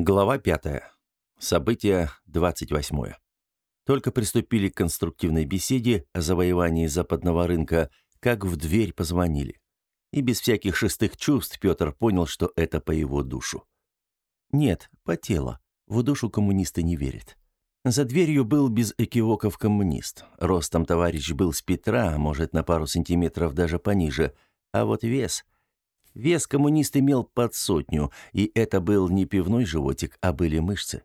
Глава 5. Событие 28. Только приступили к конструктивной беседе о завоевании западного рынка, как в дверь позвонили. И без всяких шестых чувств Петр понял, что это по его душу. Нет, по телу. В душу коммунисты не верят. За дверью был без экивоков коммунист. Ростом товарищ был с Петра, может, на пару сантиметров даже пониже. А вот вес — Вес коммунист имел под сотню, и это был не пивной животик, а были мышцы.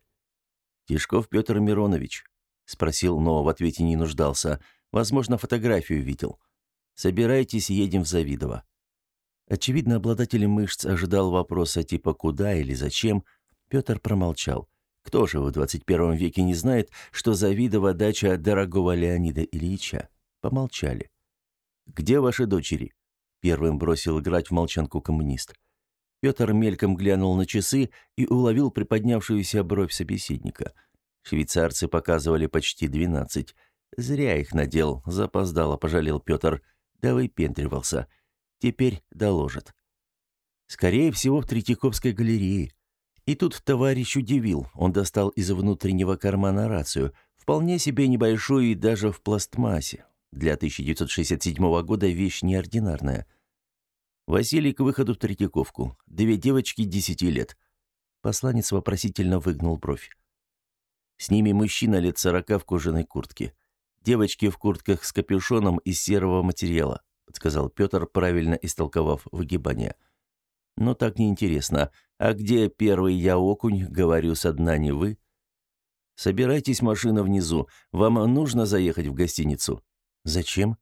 «Тишков Петр Миронович?» — спросил, но в ответе не нуждался. Возможно, фотографию видел. «Собирайтесь, едем в Завидово». Очевидно, обладатель мышц ожидал вопроса типа «куда» или «зачем». Петр промолчал. Кто же в 21 веке не знает, что Завидово дача дорогого Леонида Ильича? Помолчали. «Где ваши дочери?» Первым бросил играть в молчанку коммунист. Петр мельком глянул на часы и уловил приподнявшуюся бровь собеседника. Швейцарцы показывали почти двенадцать. Зря их надел, запоздало пожалел Петр. Да выпендривался. Теперь доложат. Скорее всего, в Третьяковской галерее. И тут товарищ удивил. Он достал из внутреннего кармана рацию. Вполне себе небольшую и даже в пластмассе. Для 1967 года вещь неординарная. Василий к выходу в Третьяковку. Две девочки десяти лет. Посланец вопросительно выгнул бровь. С ними мужчина лет сорока в кожаной куртке. Девочки в куртках с капюшоном из серого материала, подсказал Петр, правильно истолковав выгибание. Но так неинтересно. А где первый я окунь, говорю, со дна не вы? Собирайтесь, машина внизу. Вам нужно заехать в гостиницу. «Зачем?»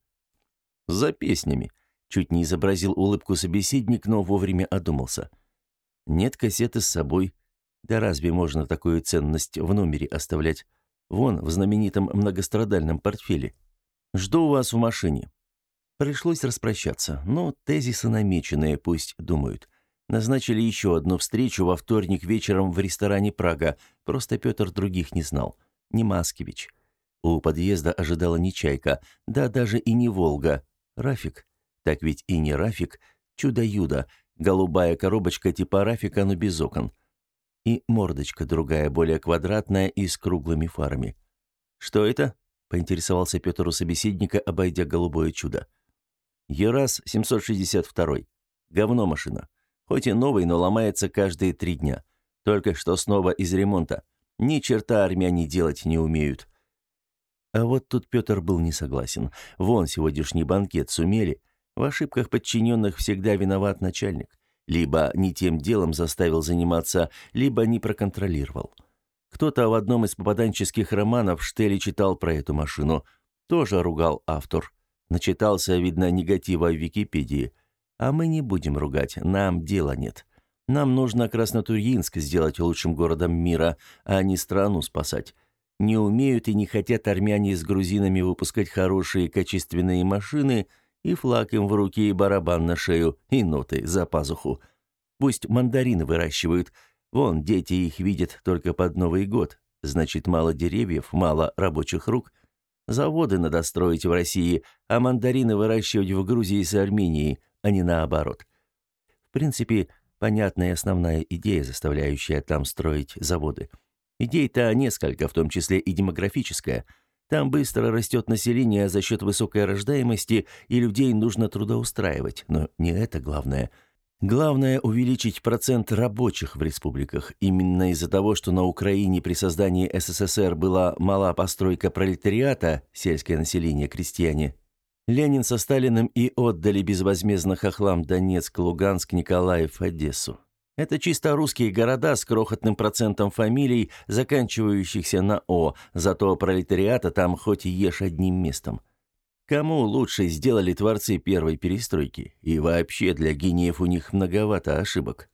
«За песнями», — чуть не изобразил улыбку собеседник, но вовремя одумался. «Нет кассеты с собой. Да разве можно такую ценность в номере оставлять? Вон, в знаменитом многострадальном портфеле. Жду вас в машине». Пришлось распрощаться, но тезисы намеченные, пусть думают. Назначили еще одну встречу во вторник вечером в ресторане «Прага», просто Петр других не знал. Не Маскевич. У подъезда ожидала не чайка, да даже и не Волга. Рафик. Так ведь и не Рафик. Чудо-юдо. Голубая коробочка типа Рафика, но без окон. И мордочка другая, более квадратная и с круглыми фарами. «Что это?» — поинтересовался Петр у собеседника, обойдя голубое чудо. «Ерас 762. Говно машина. Хоть и новый, но ломается каждые три дня. Только что снова из ремонта. Ни черта армяне делать не умеют. А вот тут Петр был не согласен. Вон сегодняшний банкет сумели. В ошибках подчиненных всегда виноват начальник. Либо не тем делом заставил заниматься, либо не проконтролировал. Кто-то в одном из попаданческих романов Штели читал про эту машину. Тоже ругал автор. Начитался, видно, негатива в Википедии. А мы не будем ругать, нам дела нет. Нам нужно Краснотурьинск сделать лучшим городом мира, а не страну спасать. Не умеют и не хотят армяне с грузинами выпускать хорошие качественные машины, и флаг им в руки, и барабан на шею, и ноты за пазуху. Пусть мандарины выращивают. Вон, дети их видят только под Новый год. Значит, мало деревьев, мало рабочих рук. Заводы надо строить в России, а мандарины выращивать в Грузии с Арменией, а не наоборот. В принципе, понятная основная идея, заставляющая там строить заводы – Идей-то несколько, в том числе и демографическая. Там быстро растет население за счет высокой рождаемости, и людей нужно трудоустраивать. Но не это главное. Главное – увеличить процент рабочих в республиках. Именно из-за того, что на Украине при создании СССР была мала постройка пролетариата, сельское население, крестьяне, Ленин со Сталиным и отдали безвозмездно хохлам Донецк, Луганск, Николаев, Одессу. Это чисто русские города с крохотным процентом фамилий, заканчивающихся на «о», зато пролетариата там хоть и ешь одним местом. Кому лучше сделали творцы первой перестройки? И вообще для гениев у них многовато ошибок.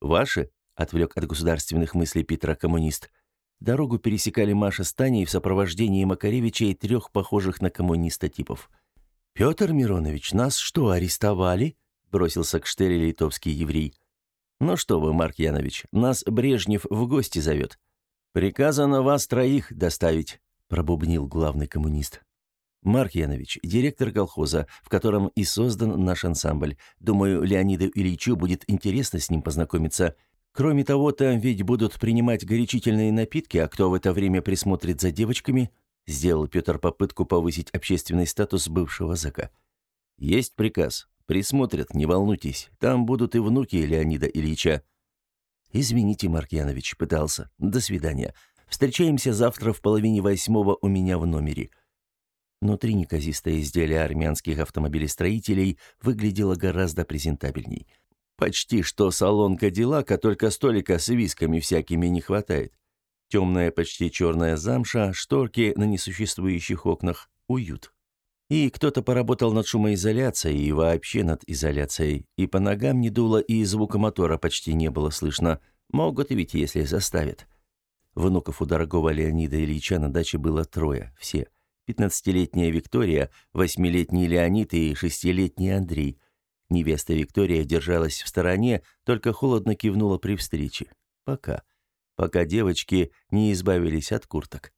«Ваши?» — отвлек от государственных мыслей Петра коммунист. Дорогу пересекали Маша с Таней в сопровождении Макаревича и трех похожих на коммуниста типов. «Петр Миронович, нас что, арестовали?» — бросился к Штеле литовский еврей. «Ну что вы, Марк Янович, нас Брежнев в гости зовет. Приказано вас троих доставить», — пробубнил главный коммунист. «Марк Янович, директор колхоза, в котором и создан наш ансамбль. Думаю, Леониду Ильичу будет интересно с ним познакомиться. Кроме того, там ведь будут принимать горячительные напитки, а кто в это время присмотрит за девочками? Сделал Петр попытку повысить общественный статус бывшего зэка. Есть приказ. Присмотрят, не волнуйтесь. Там будут и внуки Леонида Ильича. Извините, Марк Янович, пытался. До свидания. Встречаемся завтра в половине восьмого у меня в номере. Внутри неказистое изделие армянских автомобилестроителей выглядело гораздо презентабельней. Почти что салон Кадиллака, только столика с висками всякими не хватает. Темная, почти черная замша, шторки на несуществующих окнах, уют. И кто-то поработал над шумоизоляцией и вообще над изоляцией, и по ногам не дуло, и звука мотора почти не было слышно. Могут ведь, если заставят. Внуков у дорогого Леонида Ильича на даче было трое, все. Пятнадцатилетняя Виктория, восьмилетний Леонид и шестилетний Андрей. Невеста Виктория держалась в стороне, только холодно кивнула при встрече. Пока пока девочки не избавились от курток.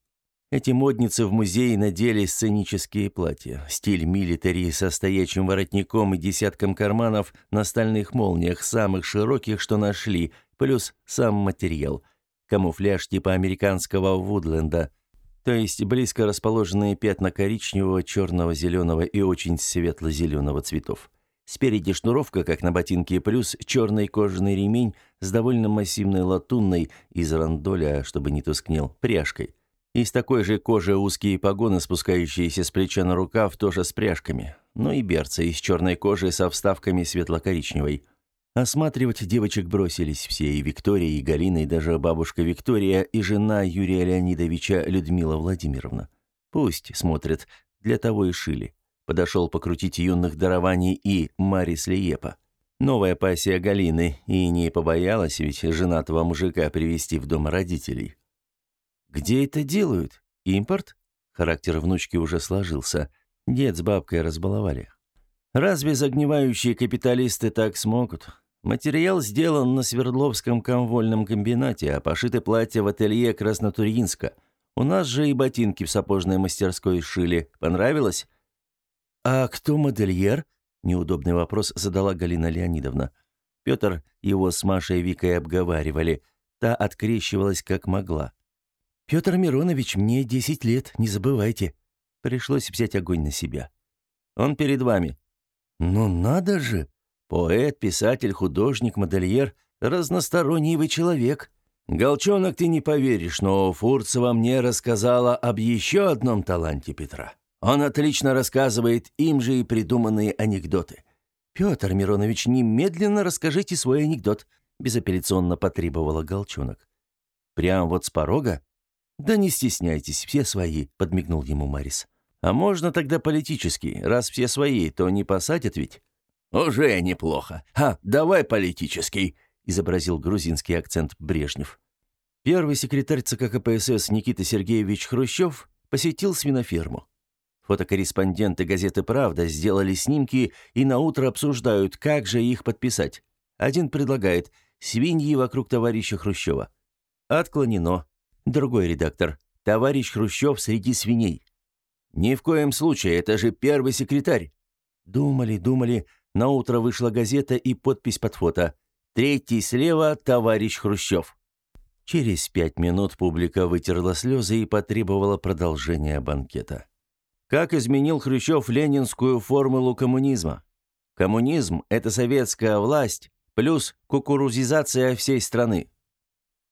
Эти модницы в музее надели сценические платья, стиль милитари со стоячим воротником и десятком карманов на стальных молниях, самых широких, что нашли, плюс сам материал. Камуфляж типа американского Вудленда, то есть близко расположенные пятна коричневого, черного, зеленого и очень светло-зеленого цветов. Спереди шнуровка, как на ботинке, плюс черный кожаный ремень с довольно массивной латунной из рандоля, чтобы не тускнел, пряжкой. Из такой же кожи узкие погоны, спускающиеся с плеча на рукав, тоже с пряжками. Ну и берцы из черной кожи со вставками светло-коричневой. Осматривать девочек бросились все, и Виктория, и Галина, и даже бабушка Виктория, и жена Юрия Леонидовича Людмила Владимировна. Пусть смотрят, для того и шили подошел покрутить юных дарований и Марис Лиепа. Новая пассия Галины, и не побоялась ведь женатого мужика привести в дом родителей. «Где это делают? Импорт?» Характер внучки уже сложился. Дед с бабкой разбаловали. «Разве загнивающие капиталисты так смогут? Материал сделан на Свердловском комвольном комбинате, а пошиты платья в ателье Краснотурьинска. У нас же и ботинки в сапожной мастерской шили. Понравилось?» «А кто модельер?» – неудобный вопрос задала Галина Леонидовна. Петр его с Машей Викой обговаривали. Та открещивалась как могла. «Петр Миронович, мне десять лет, не забывайте». Пришлось взять огонь на себя. «Он перед вами». «Ну надо же! Поэт, писатель, художник, модельер, разносторонний вы человек». «Голчонок, ты не поверишь, но Фурцева мне рассказала об еще одном таланте Петра». Он отлично рассказывает им же и придуманные анекдоты. Петр Миронович, немедленно расскажите свой анекдот, безапелляционно потребовала Голчонок. Прям вот с порога? Да не стесняйтесь, все свои, подмигнул ему Марис. А можно тогда политический, раз все свои, то не посадят ведь? Уже неплохо. А, давай политический, изобразил грузинский акцент Брежнев. Первый секретарь ЦК КПСС Никита Сергеевич Хрущев посетил свиноферму. Фотокорреспонденты газеты «Правда» сделали снимки и наутро обсуждают, как же их подписать. Один предлагает «Свиньи вокруг товарища Хрущева». Отклонено. Другой редактор «Товарищ Хрущев среди свиней». «Ни в коем случае, это же первый секретарь». Думали, думали, наутро вышла газета и подпись под фото. «Третий слева – товарищ Хрущев». Через пять минут публика вытерла слезы и потребовала продолжения банкета. Как изменил Хрущев ленинскую формулу коммунизма? Коммунизм – это советская власть плюс кукурузизация всей страны.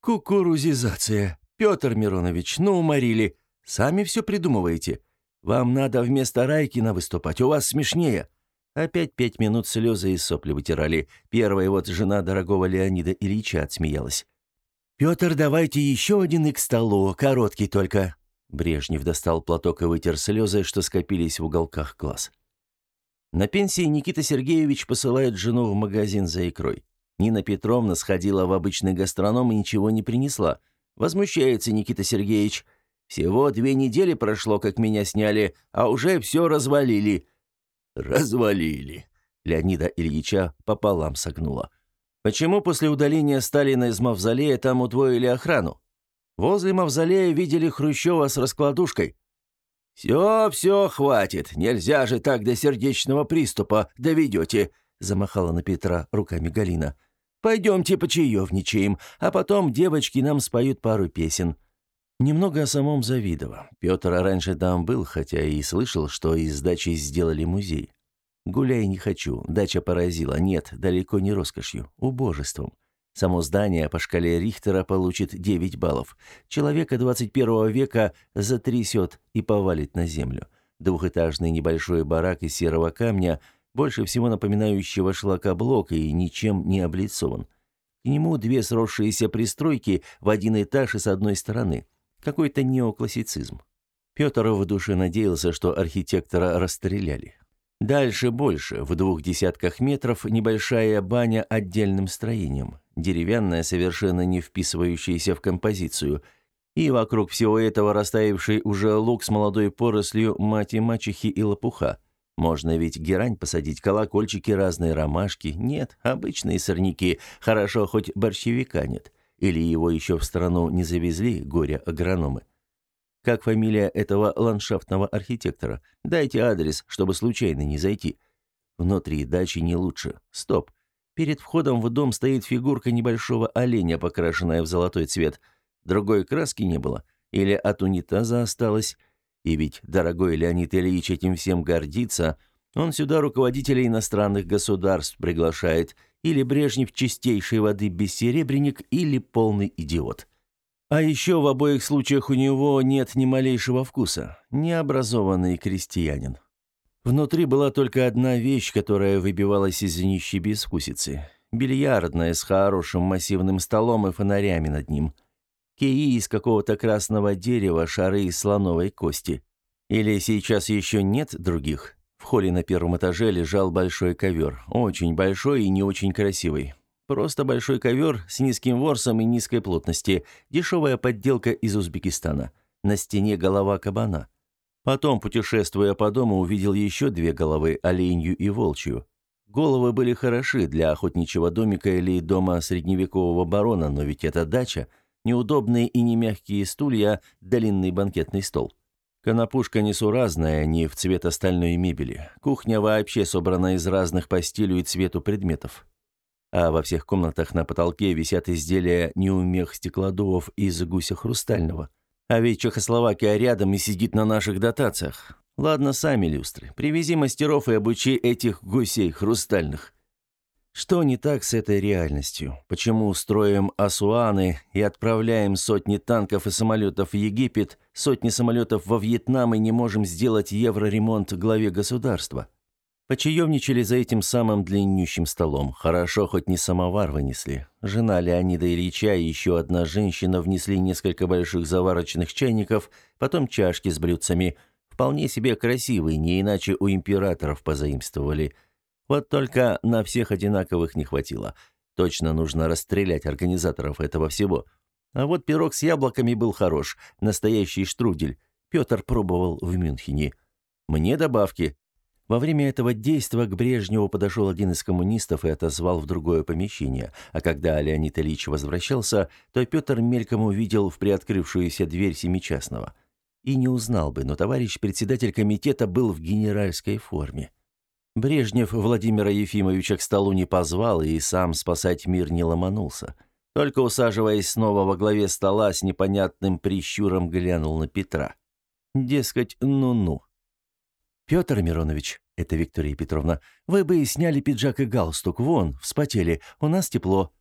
Кукурузизация. Петр Миронович, ну уморили. Сами все придумываете. Вам надо вместо Райкина выступать, у вас смешнее. Опять пять минут слезы и сопли вытирали. Первая вот жена дорогого Леонида Ильича отсмеялась. «Петр, давайте еще один и к столу, короткий только. Брежнев достал платок и вытер слезы, что скопились в уголках глаз. На пенсии Никита Сергеевич посылает жену в магазин за икрой. Нина Петровна сходила в обычный гастроном и ничего не принесла. Возмущается Никита Сергеевич. «Всего две недели прошло, как меня сняли, а уже все развалили». «Развалили», — Леонида Ильича пополам согнула. «Почему после удаления Сталина из мавзолея там удвоили охрану? Возле мавзолея видели Хрущева с раскладушкой. «Все, все, хватит. Нельзя же так до сердечного приступа доведете», — замахала на Петра руками Галина. Пойдемте почаевничаем, а потом девочки нам споют пару песен». Немного о самом Завидово. Петр раньше там был, хотя и слышал, что из дачи сделали музей. Гуляй не хочу, дача поразила. Нет, далеко не роскошью, убожеством. Само здание по шкале Рихтера получит 9 баллов. Человека 21 века затрясет и повалит на землю. Двухэтажный небольшой барак из серого камня, больше всего напоминающего шлакоблок и ничем не облицован. К нему две сросшиеся пристройки в один этаж и с одной стороны – какой-то неоклассицизм. Петр в душе надеялся, что архитектора расстреляли. Дальше больше, в двух десятках метров, небольшая баня отдельным строением, деревянная, совершенно не вписывающаяся в композицию, и вокруг всего этого растаявший уже лук с молодой порослью мати мачехи и лопуха. Можно ведь герань посадить, колокольчики разные, ромашки. Нет, обычные сорняки, хорошо хоть борщевика нет. Или его еще в страну не завезли горе-агрономы? Как фамилия этого ландшафтного архитектора? Дайте адрес, чтобы случайно не зайти. Внутри дачи не лучше. Стоп. Перед входом в дом стоит фигурка небольшого оленя, покрашенная в золотой цвет. Другой краски не было. Или от унитаза осталось. И ведь дорогой Леонид Ильич этим всем гордится. Он сюда руководителей иностранных государств приглашает – или Брежнев чистейшей воды бессеребренник, или полный идиот. А еще в обоих случаях у него нет ни малейшего вкуса. Необразованный крестьянин. Внутри была только одна вещь, которая выбивалась из нищей безвкусицы. Бильярдная с хорошим массивным столом и фонарями над ним. Кии из какого-то красного дерева, шары из слоновой кости. Или сейчас еще нет других? В холле на первом этаже лежал большой ковер, очень большой и не очень красивый. Просто большой ковер с низким ворсом и низкой плотности, дешевая подделка из Узбекистана. На стене голова кабана. Потом, путешествуя по дому, увидел еще две головы, оленью и волчью. Головы были хороши для охотничьего домика или дома средневекового барона, но ведь это дача, неудобные и не мягкие стулья, длинный банкетный стол. Конопушка несуразная, не в цвет остальной мебели. Кухня вообще собрана из разных по стилю и цвету предметов. А во всех комнатах на потолке висят изделия неумех стеклодувов из гуся хрустального. А ведь Чехословакия рядом и сидит на наших дотациях. Ладно, сами люстры. Привези мастеров и обучи этих гусей хрустальных. Что не так с этой реальностью? Почему строим Асуаны и отправляем сотни танков и самолетов в Египет, сотни самолетов во Вьетнам и не можем сделать евроремонт главе государства? Почаевничали за этим самым длиннющим столом. Хорошо, хоть не самовар вынесли. Жена Леонида Ильича и еще одна женщина внесли несколько больших заварочных чайников, потом чашки с блюдцами. Вполне себе красивые, не иначе у императоров позаимствовали – вот только на всех одинаковых не хватило. Точно нужно расстрелять организаторов этого всего. А вот пирог с яблоками был хорош, настоящий штрудель. Петр пробовал в Мюнхене. Мне добавки. Во время этого действа к Брежневу подошел один из коммунистов и отозвал в другое помещение, а когда Леонид Ильич возвращался, то Петр мельком увидел в приоткрывшуюся дверь семичастного. И не узнал бы, но товарищ председатель комитета был в генеральской форме. Брежнев Владимира Ефимовича к столу не позвал и сам спасать мир не ломанулся. Только усаживаясь снова во главе стола, с непонятным прищуром глянул на Петра. Дескать, ну-ну. «Петр Миронович, это Виктория Петровна, вы бы сняли пиджак и галстук, вон, вспотели, у нас тепло».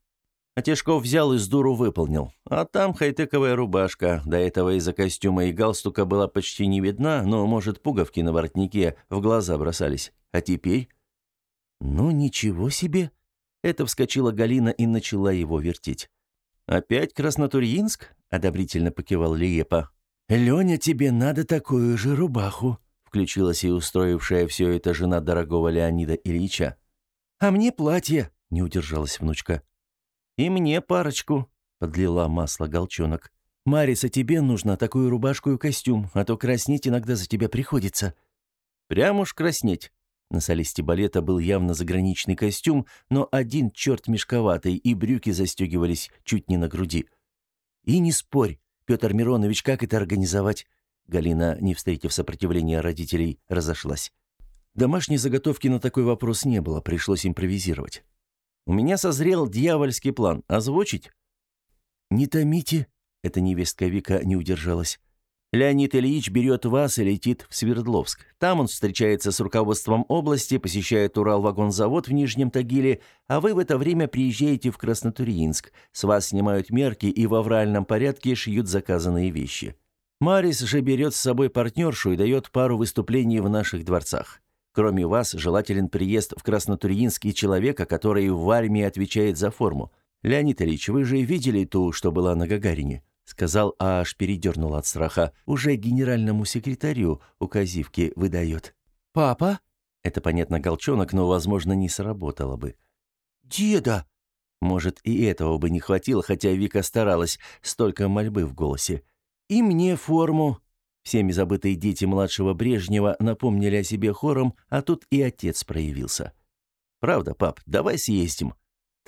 Тишков взял и с дуру выполнил. А там хай-тековая рубашка. До этого из-за костюма и галстука была почти не видна, но, может, пуговки на воротнике в глаза бросались. А теперь... Ну, ничего себе! Это вскочила Галина и начала его вертеть. «Опять Краснотурьинск?» — одобрительно покивал Лиепа. «Леня, тебе надо такую же рубаху», — включилась и устроившая все это жена дорогого Леонида Ильича. «А мне платье», — не удержалась внучка. «И мне парочку», — подлила масло голчонок. «Мариса, тебе нужно такую рубашку и костюм, а то краснеть иногда за тебя приходится». «Прям уж краснеть», на солисте балета был явно заграничный костюм, но один черт мешковатый, и брюки застегивались чуть не на груди. «И не спорь, Петр Миронович, как это организовать?» Галина, не встретив сопротивления родителей, разошлась. Домашней заготовки на такой вопрос не было, пришлось импровизировать. У меня созрел дьявольский план. Озвучить?» «Не томите», — эта невестка Вика не удержалась. Леонид Ильич берет вас и летит в Свердловск. Там он встречается с руководством области, посещает Уралвагонзавод в Нижнем Тагиле, а вы в это время приезжаете в Краснотурьинск. С вас снимают мерки и в авральном порядке шьют заказанные вещи. Марис же берет с собой партнершу и дает пару выступлений в наших дворцах. Кроме вас, желателен приезд в Краснотурьинск и человека, который в армии отвечает за форму. Леонид Ильич, вы же видели ту, что была на Гагарине? Сказал, а аж передернул от страха. Уже генеральному секретарю указивки выдает. «Папа?» Это, понятно, голчонок, но, возможно, не сработало бы. «Деда!» Может, и этого бы не хватило, хотя Вика старалась, столько мольбы в голосе. «И мне форму!» Всеми забытые дети младшего Брежнева напомнили о себе хором, а тут и отец проявился. «Правда, пап, давай съездим»,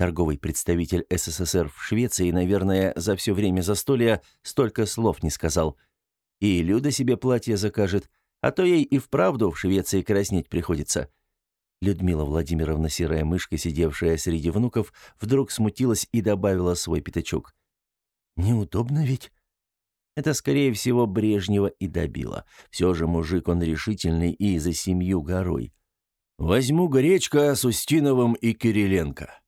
Торговый представитель СССР в Швеции, наверное, за все время застолья столько слов не сказал. И Люда себе платье закажет, а то ей и вправду в Швеции краснеть приходится. Людмила Владимировна, серая мышка, сидевшая среди внуков, вдруг смутилась и добавила свой пятачок. «Неудобно ведь?» Это, скорее всего, Брежнева и добило. Все же мужик он решительный и за семью горой. «Возьму гречка с Устиновым и Кириленко»,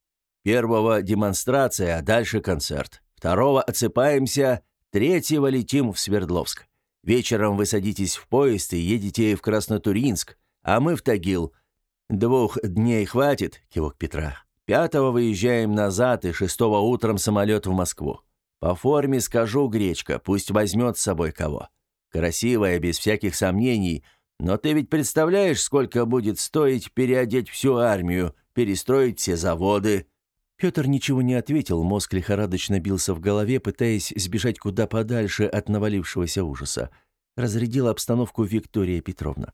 Первого демонстрация, а дальше концерт. Второго отсыпаемся, третьего летим в Свердловск. Вечером вы садитесь в поезд и едете в Краснотуринск, а мы в Тагил. Двух дней хватит, кивок Петра. Пятого выезжаем назад и шестого утром самолет в Москву. По форме скажу, Гречка, пусть возьмет с собой кого. Красивая, без всяких сомнений, но ты ведь представляешь, сколько будет стоить переодеть всю армию, перестроить все заводы, Петр ничего не ответил, мозг лихорадочно бился в голове, пытаясь сбежать куда подальше от навалившегося ужаса. Разрядила обстановку Виктория Петровна.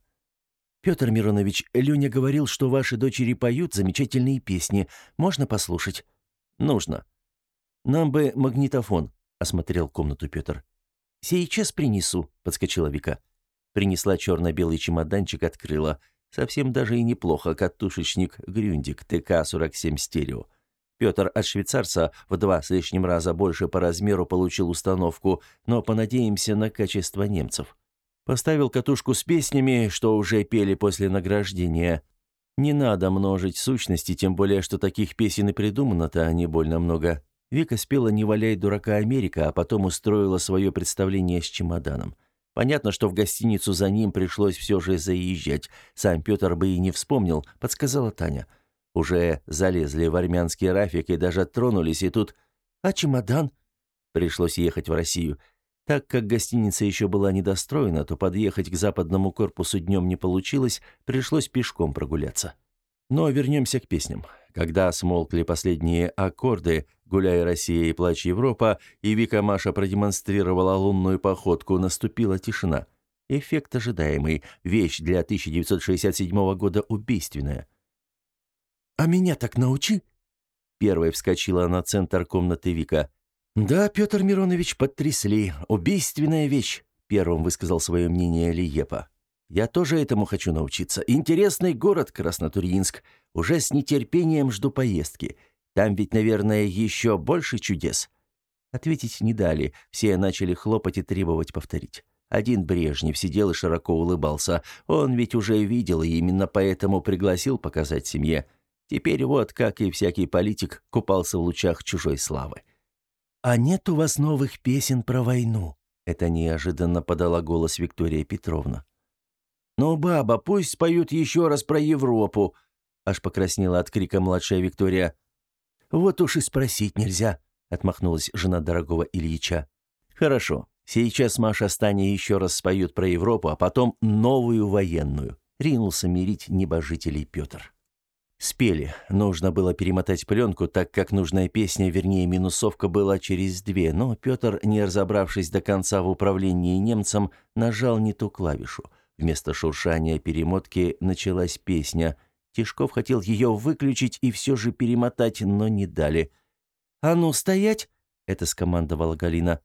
«Петр Миронович, Леня говорил, что ваши дочери поют замечательные песни. Можно послушать?» «Нужно». «Нам бы магнитофон», — осмотрел комнату Петр. «Сейчас принесу», — подскочила Вика. Принесла черно-белый чемоданчик, открыла. Совсем даже и неплохо, катушечник «Грюндик» ТК-47 стерео. Петр от швейцарца в два с лишним раза больше по размеру получил установку, но понадеемся на качество немцев. Поставил катушку с песнями, что уже пели после награждения. Не надо множить сущности, тем более, что таких песен и придумано-то не больно много. Вика спела «Не валяй дурака Америка», а потом устроила свое представление с чемоданом. Понятно, что в гостиницу за ним пришлось все же заезжать. Сам Петр бы и не вспомнил, подсказала Таня. — уже залезли в армянский рафик и даже тронулись, и тут... А чемодан? Пришлось ехать в Россию. Так как гостиница еще была недостроена, то подъехать к западному корпусу днем не получилось, пришлось пешком прогуляться. Но вернемся к песням. Когда смолкли последние аккорды «Гуляй, Россия» и «Плачь, Европа», и Вика Маша продемонстрировала лунную походку, наступила тишина. Эффект ожидаемый, вещь для 1967 года убийственная – «А меня так научи!» Первой вскочила на центр комнаты Вика. «Да, Петр Миронович, потрясли. Убийственная вещь!» Первым высказал свое мнение Лиепа. «Я тоже этому хочу научиться. Интересный город Краснотурьинск. Уже с нетерпением жду поездки. Там ведь, наверное, еще больше чудес». Ответить не дали. Все начали хлопать и требовать повторить. Один Брежнев сидел и широко улыбался. Он ведь уже видел и именно поэтому пригласил показать семье. Теперь вот, как и всякий политик, купался в лучах чужой славы. «А нет у вас новых песен про войну?» Это неожиданно подала голос Виктория Петровна. «Ну, баба, пусть споют еще раз про Европу!» Аж покраснела от крика младшая Виктория. «Вот уж и спросить нельзя», — отмахнулась жена дорогого Ильича. «Хорошо. Сейчас Маша с Таней еще раз споют про Европу, а потом новую военную», — ринулся мирить небожителей Петр. Спели. Нужно было перемотать пленку, так как нужная песня, вернее, минусовка была через две, но Петр, не разобравшись до конца в управлении немцем, нажал не ту клавишу. Вместо шуршания перемотки началась песня. Тишков хотел ее выключить и все же перемотать, но не дали. «А ну, стоять!» — это скомандовала Галина.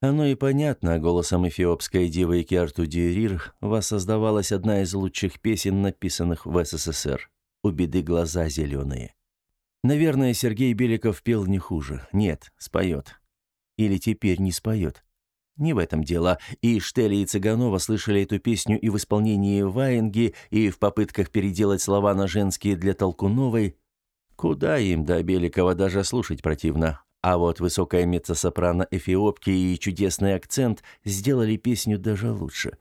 Оно и понятно, голосом эфиопской девы Киарту Дюрир воссоздавалась одна из лучших песен, написанных в СССР у беды глаза зеленые. Наверное, Сергей Беликов пел не хуже. Нет, споет. Или теперь не споет. Не в этом дело. И Штели и Цыганова слышали эту песню и в исполнении Ваенги, и в попытках переделать слова на женские для Толкуновой. Куда им до Беликова даже слушать противно. А вот высокая меццо-сопрано Эфиопки и чудесный акцент сделали песню даже лучше.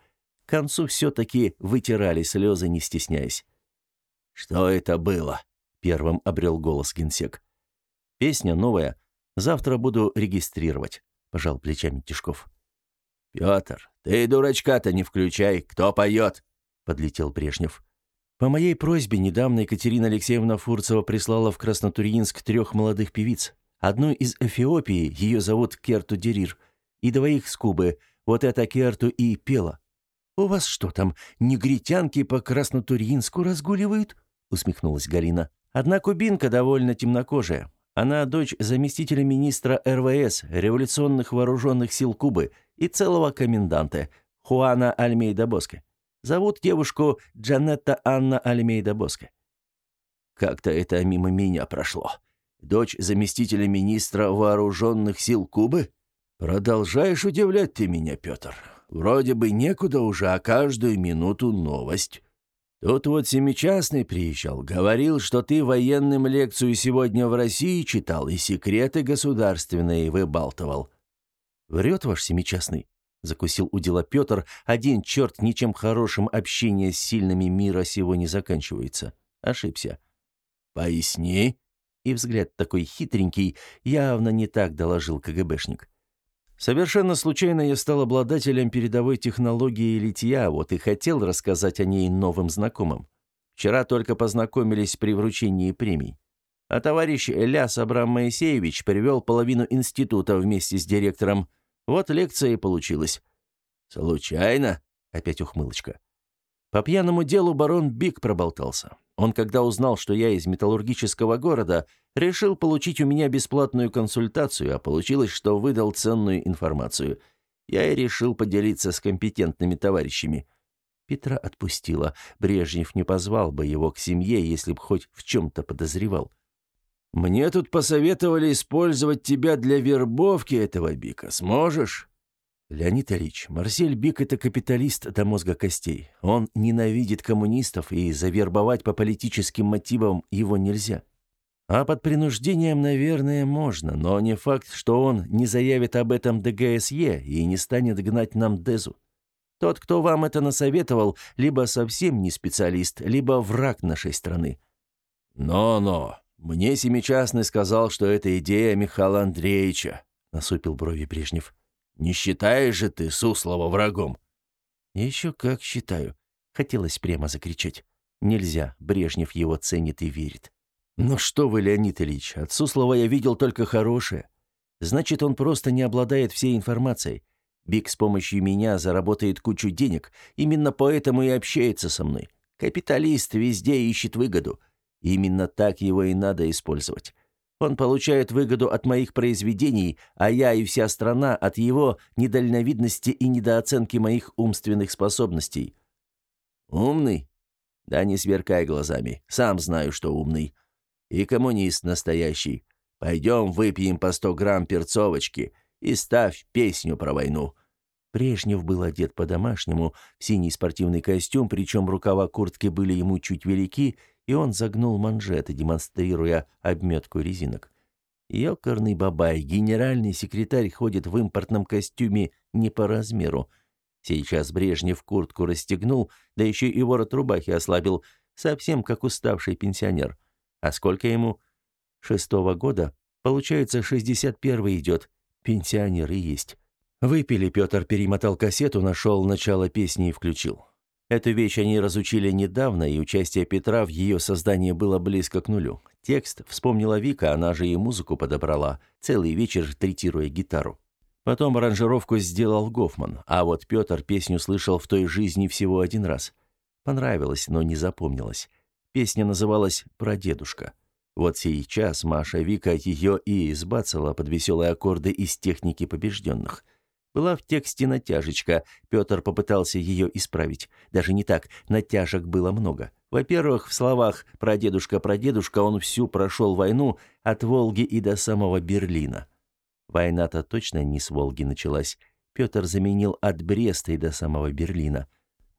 К концу все-таки вытирали слезы, не стесняясь. «Что это было?» — первым обрел голос генсек. «Песня новая. Завтра буду регистрировать», — пожал плечами Тишков. «Петр, ты дурачка-то не включай. Кто поет?» — подлетел Брежнев. По моей просьбе недавно Екатерина Алексеевна Фурцева прислала в Краснотурьинск трех молодых певиц. Одну из Эфиопии, ее зовут Керту Дерир, и двоих с Кубы, вот эта Керту и пела. «У вас что там, негритянки по Краснотурьинску разгуливают?» Усмехнулась Галина. «Одна кубинка довольно темнокожая. Она дочь заместителя министра РВС, революционных вооруженных сил Кубы и целого коменданта, Хуана Альмейда Боске. Зовут девушку Джанетта Анна Альмейда Боске». «Как-то это мимо меня прошло», Дочь заместителя министра вооруженных сил Кубы? Продолжаешь удивлять ты меня, Петр. Вроде бы некуда уже, а каждую минуту новость. Тут вот семичастный приезжал, говорил, что ты военным лекцию сегодня в России читал и секреты государственные выбалтывал. Врет ваш семичастный? Закусил у дела Петр. Один черт ничем хорошим общение с сильными мира сего не заканчивается. Ошибся. Поясни и взгляд такой хитренький, явно не так доложил КГБшник. Совершенно случайно я стал обладателем передовой технологии литья, вот и хотел рассказать о ней новым знакомым. Вчера только познакомились при вручении премий. А товарищ Ляс Абрам Моисеевич привел половину института вместе с директором. Вот лекция и получилась. «Случайно?» — опять ухмылочка. По пьяному делу барон Бик проболтался. Он, когда узнал, что я из металлургического города, решил получить у меня бесплатную консультацию, а получилось, что выдал ценную информацию. Я и решил поделиться с компетентными товарищами. Петра отпустила. Брежнев не позвал бы его к семье, если б хоть в чем-то подозревал. «Мне тут посоветовали использовать тебя для вербовки этого Бика. Сможешь?» Леонид Ильич, Марсель Бик – это капиталист до мозга костей. Он ненавидит коммунистов, и завербовать по политическим мотивам его нельзя. А под принуждением, наверное, можно, но не факт, что он не заявит об этом ДГСЕ и не станет гнать нам Дезу. Тот, кто вам это насоветовал, либо совсем не специалист, либо враг нашей страны. «Но-но, мне Семичастный сказал, что это идея Михаила Андреевича», — насупил брови Брежнев. Не считаешь же ты Суслова врагом?» «Еще как считаю». Хотелось прямо закричать. Нельзя, Брежнев его ценит и верит. «Ну что вы, Леонид Ильич, от Суслова я видел только хорошее. Значит, он просто не обладает всей информацией. Биг с помощью меня заработает кучу денег, именно поэтому и общается со мной. Капиталист везде ищет выгоду. Именно так его и надо использовать. Он получает выгоду от моих произведений, а я и вся страна от его недальновидности и недооценки моих умственных способностей. Умный? Да не сверкай глазами. Сам знаю, что умный. И коммунист настоящий. Пойдем выпьем по сто грамм перцовочки и ставь песню про войну. Брежнев был одет по-домашнему, в синий спортивный костюм, причем рукава куртки были ему чуть велики, и он загнул манжеты, демонстрируя обметку резинок. Ёкарный бабай, генеральный секретарь ходит в импортном костюме не по размеру. Сейчас Брежнев куртку расстегнул, да еще и ворот рубахи ослабил, совсем как уставший пенсионер. А сколько ему? Шестого года? Получается, шестьдесят первый идет. Пенсионер и есть. Выпили, Петр перемотал кассету, нашел начало песни и включил. Эту вещь они разучили недавно, и участие Петра в ее создании было близко к нулю. Текст вспомнила Вика, она же и музыку подобрала, целый вечер третируя гитару. Потом аранжировку сделал Гофман, а вот Петр песню слышал в той жизни всего один раз. Понравилось, но не запомнилось. Песня называлась «Прадедушка». Вот сейчас Маша Вика ее и избацала под веселые аккорды из техники побежденных – была в тексте натяжечка. Петр попытался ее исправить. Даже не так, натяжек было много. Во-первых, в словах «прадедушка-прадедушка» он всю прошел войну от Волги и до самого Берлина. Война-то точно не с Волги началась. Петр заменил от Бреста и до самого Берлина.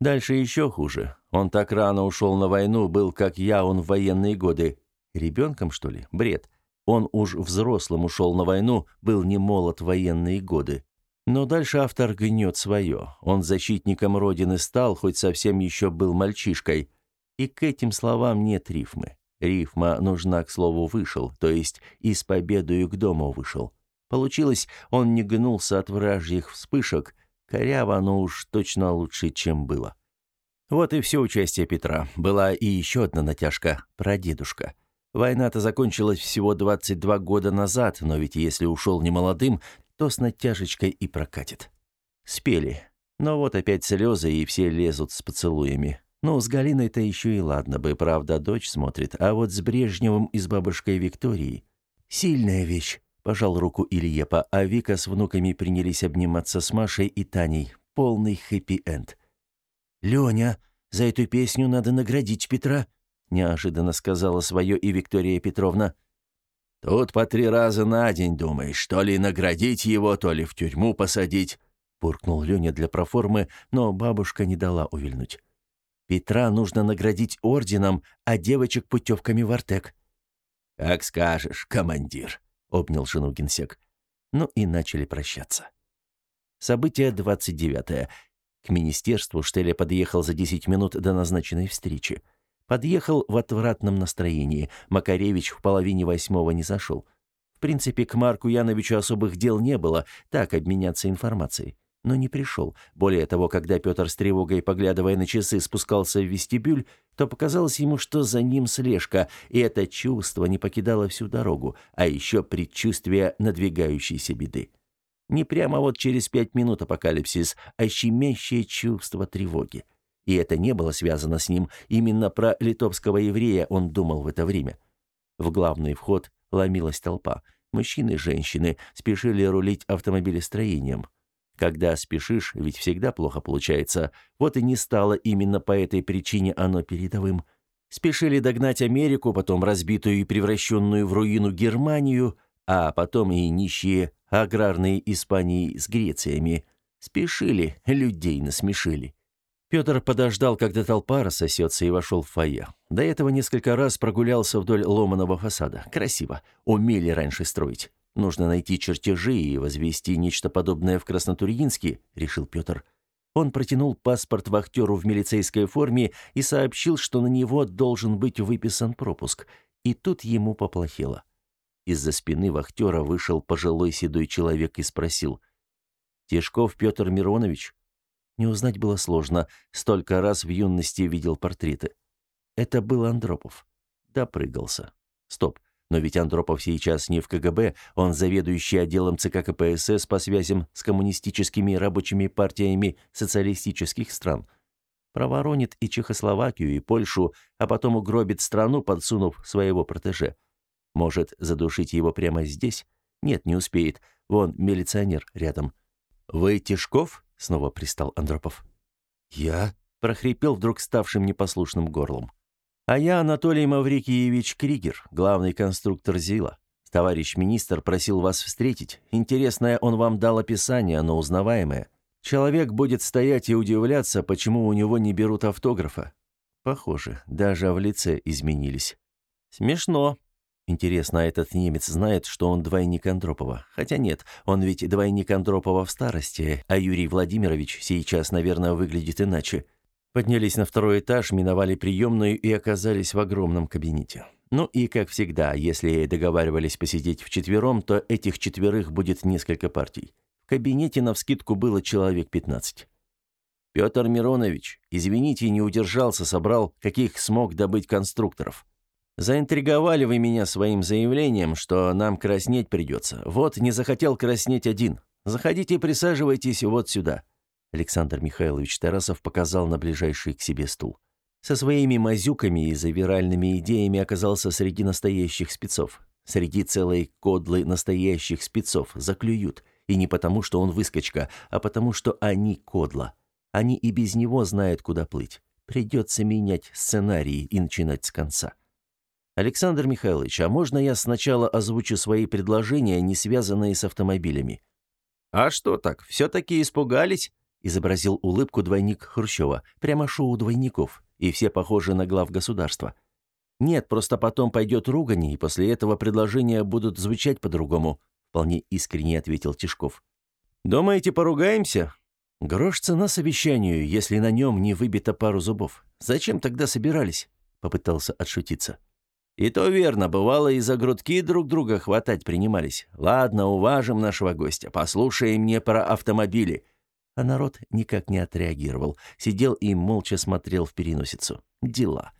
Дальше еще хуже. Он так рано ушел на войну, был как я, он в военные годы. Ребенком, что ли? Бред. Он уж взрослым ушел на войну, был не молод в военные годы. Но дальше автор гнет свое. Он защитником Родины стал, хоть совсем еще был мальчишкой. И к этим словам нет рифмы. Рифма нужна к слову «вышел», то есть «из победою к дому вышел». Получилось, он не гнулся от вражьих вспышек, коряво, но уж точно лучше, чем было. Вот и все участие Петра. Была и еще одна натяжка – про дедушка. Война-то закончилась всего 22 года назад, но ведь если ушел немолодым, то с натяжечкой и прокатит. Спели. Но вот опять слезы, и все лезут с поцелуями. Ну, с Галиной-то еще и ладно бы, правда, дочь смотрит, а вот с Брежневым и с бабушкой Викторией. Сильная вещь, пожал руку Ильепа, а Вика с внуками принялись обниматься с Машей и Таней. Полный хэппи-энд. «Леня, за эту песню надо наградить Петра», неожиданно сказала свое и Виктория Петровна. «Тут по три раза на день думаешь, то ли наградить его, то ли в тюрьму посадить», буркнул Леня для проформы, но бабушка не дала увильнуть. Петра нужно наградить орденом, а девочек путевками в Артек. Как скажешь, командир, обнял жену генсек. Ну и начали прощаться. Событие 29. К министерству Штеля подъехал за 10 минут до назначенной встречи. Подъехал в отвратном настроении. Макаревич в половине восьмого не зашел. В принципе, к Марку Яновичу особых дел не было, так обменяться информацией но не пришел. Более того, когда Петр с тревогой, поглядывая на часы, спускался в вестибюль, то показалось ему, что за ним слежка, и это чувство не покидало всю дорогу, а еще предчувствие надвигающейся беды. Не прямо вот через пять минут апокалипсис, а щемящее чувство тревоги. И это не было связано с ним, именно про литовского еврея он думал в это время. В главный вход ломилась толпа. Мужчины и женщины спешили рулить автомобилестроением. Когда спешишь, ведь всегда плохо получается. Вот и не стало именно по этой причине оно передовым. Спешили догнать Америку, потом разбитую и превращенную в руину Германию, а потом и нищие аграрные Испании с Грециями. Спешили, людей насмешили. Петр подождал, когда толпа рассосется, и вошел в фойе. До этого несколько раз прогулялся вдоль ломаного фасада. Красиво. Умели раньше строить. Нужно найти чертежи и возвести нечто подобное в Краснотурьинске, решил Петр. Он протянул паспорт вахтеру в милицейской форме и сообщил, что на него должен быть выписан пропуск. И тут ему поплохело. Из-за спины вахтера вышел пожилой седой человек и спросил. «Тишков Петр Миронович?» Не узнать было сложно, столько раз в юности видел портреты. Это был Андропов. Допрыгался. Стоп, но ведь Андропов сейчас не в КГБ, он заведующий отделом ЦК КПСС по связям с коммунистическими рабочими партиями социалистических стран. Проворонит и Чехословакию, и Польшу, а потом угробит страну, подсунув своего протеже. Может, задушить его прямо здесь? Нет, не успеет. Вон милиционер рядом. «Вы Тишков?» — снова пристал Андропов. «Я?» — прохрипел вдруг ставшим непослушным горлом. А я Анатолий Маврикиевич Кригер, главный конструктор ЗИЛа. Товарищ министр просил вас встретить. Интересное он вам дал описание, но узнаваемое. Человек будет стоять и удивляться, почему у него не берут автографа. Похоже, даже в лице изменились. Смешно. Интересно, а этот немец знает, что он двойник Андропова? Хотя нет, он ведь двойник Андропова в старости, а Юрий Владимирович сейчас, наверное, выглядит иначе. Поднялись на второй этаж, миновали приемную и оказались в огромном кабинете. Ну и, как всегда, если договаривались посидеть вчетвером, то этих четверых будет несколько партий. В кабинете навскидку было человек 15. «Петр Миронович, извините, не удержался, собрал, каких смог добыть конструкторов. Заинтриговали вы меня своим заявлением, что нам краснеть придется. Вот, не захотел краснеть один. Заходите присаживайтесь вот сюда». Александр Михайлович Тарасов показал на ближайший к себе стул. Со своими мазюками и завиральными идеями оказался среди настоящих спецов. Среди целой кодлы настоящих спецов заклюют. И не потому, что он выскочка, а потому, что они кодла. Они и без него знают, куда плыть. Придется менять сценарий и начинать с конца. Александр Михайлович, а можно я сначала озвучу свои предложения, не связанные с автомобилями? А что так, все-таки испугались? Изобразил улыбку двойник Хрущева. Прямо шоу двойников. И все похожи на глав государства. Нет, просто потом пойдет ругань, и после этого предложения будут звучать по-другому, вполне искренне ответил Тишков. Думаете, поругаемся? Грош цена совещанию, если на нем не выбито пару зубов. Зачем тогда собирались? Попытался отшутиться. И то верно, бывало и за грудки друг друга хватать принимались. Ладно, уважим нашего гостя, послушаем мне про автомобили. А народ никак не отреагировал, сидел и молча смотрел в переносицу. Дела.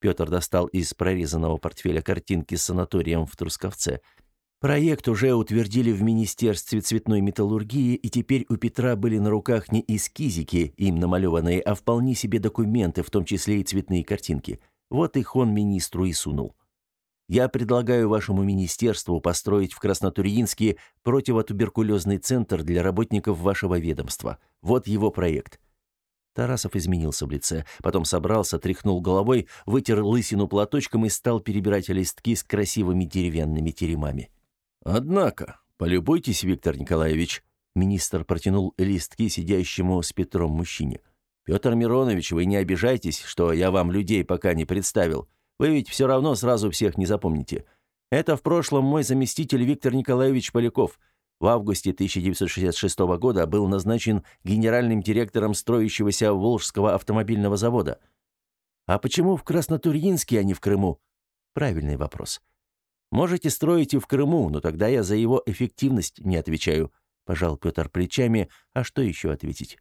Петр достал из прорезанного портфеля картинки с санаторием в Трусковце. Проект уже утвердили в Министерстве цветной металлургии, и теперь у Петра были на руках не эскизики, им намалеванные, а вполне себе документы, в том числе и цветные картинки – вот их он министру и сунул. Я предлагаю вашему министерству построить в Краснотурьинске противотуберкулезный центр для работников вашего ведомства. Вот его проект. Тарасов изменился в лице, потом собрался, тряхнул головой, вытер лысину платочком и стал перебирать листки с красивыми деревянными теремами. Однако, полюбуйтесь, Виктор Николаевич, министр протянул листки сидящему с Петром мужчине. Петр Миронович, вы не обижайтесь, что я вам людей пока не представил. Вы ведь все равно сразу всех не запомните. Это в прошлом мой заместитель Виктор Николаевич Поляков. В августе 1966 года был назначен генеральным директором строящегося Волжского автомобильного завода. А почему в Краснотурьинске, а не в Крыму? Правильный вопрос. Можете строить и в Крыму, но тогда я за его эффективность не отвечаю, пожал Петр плечами, а что еще ответить?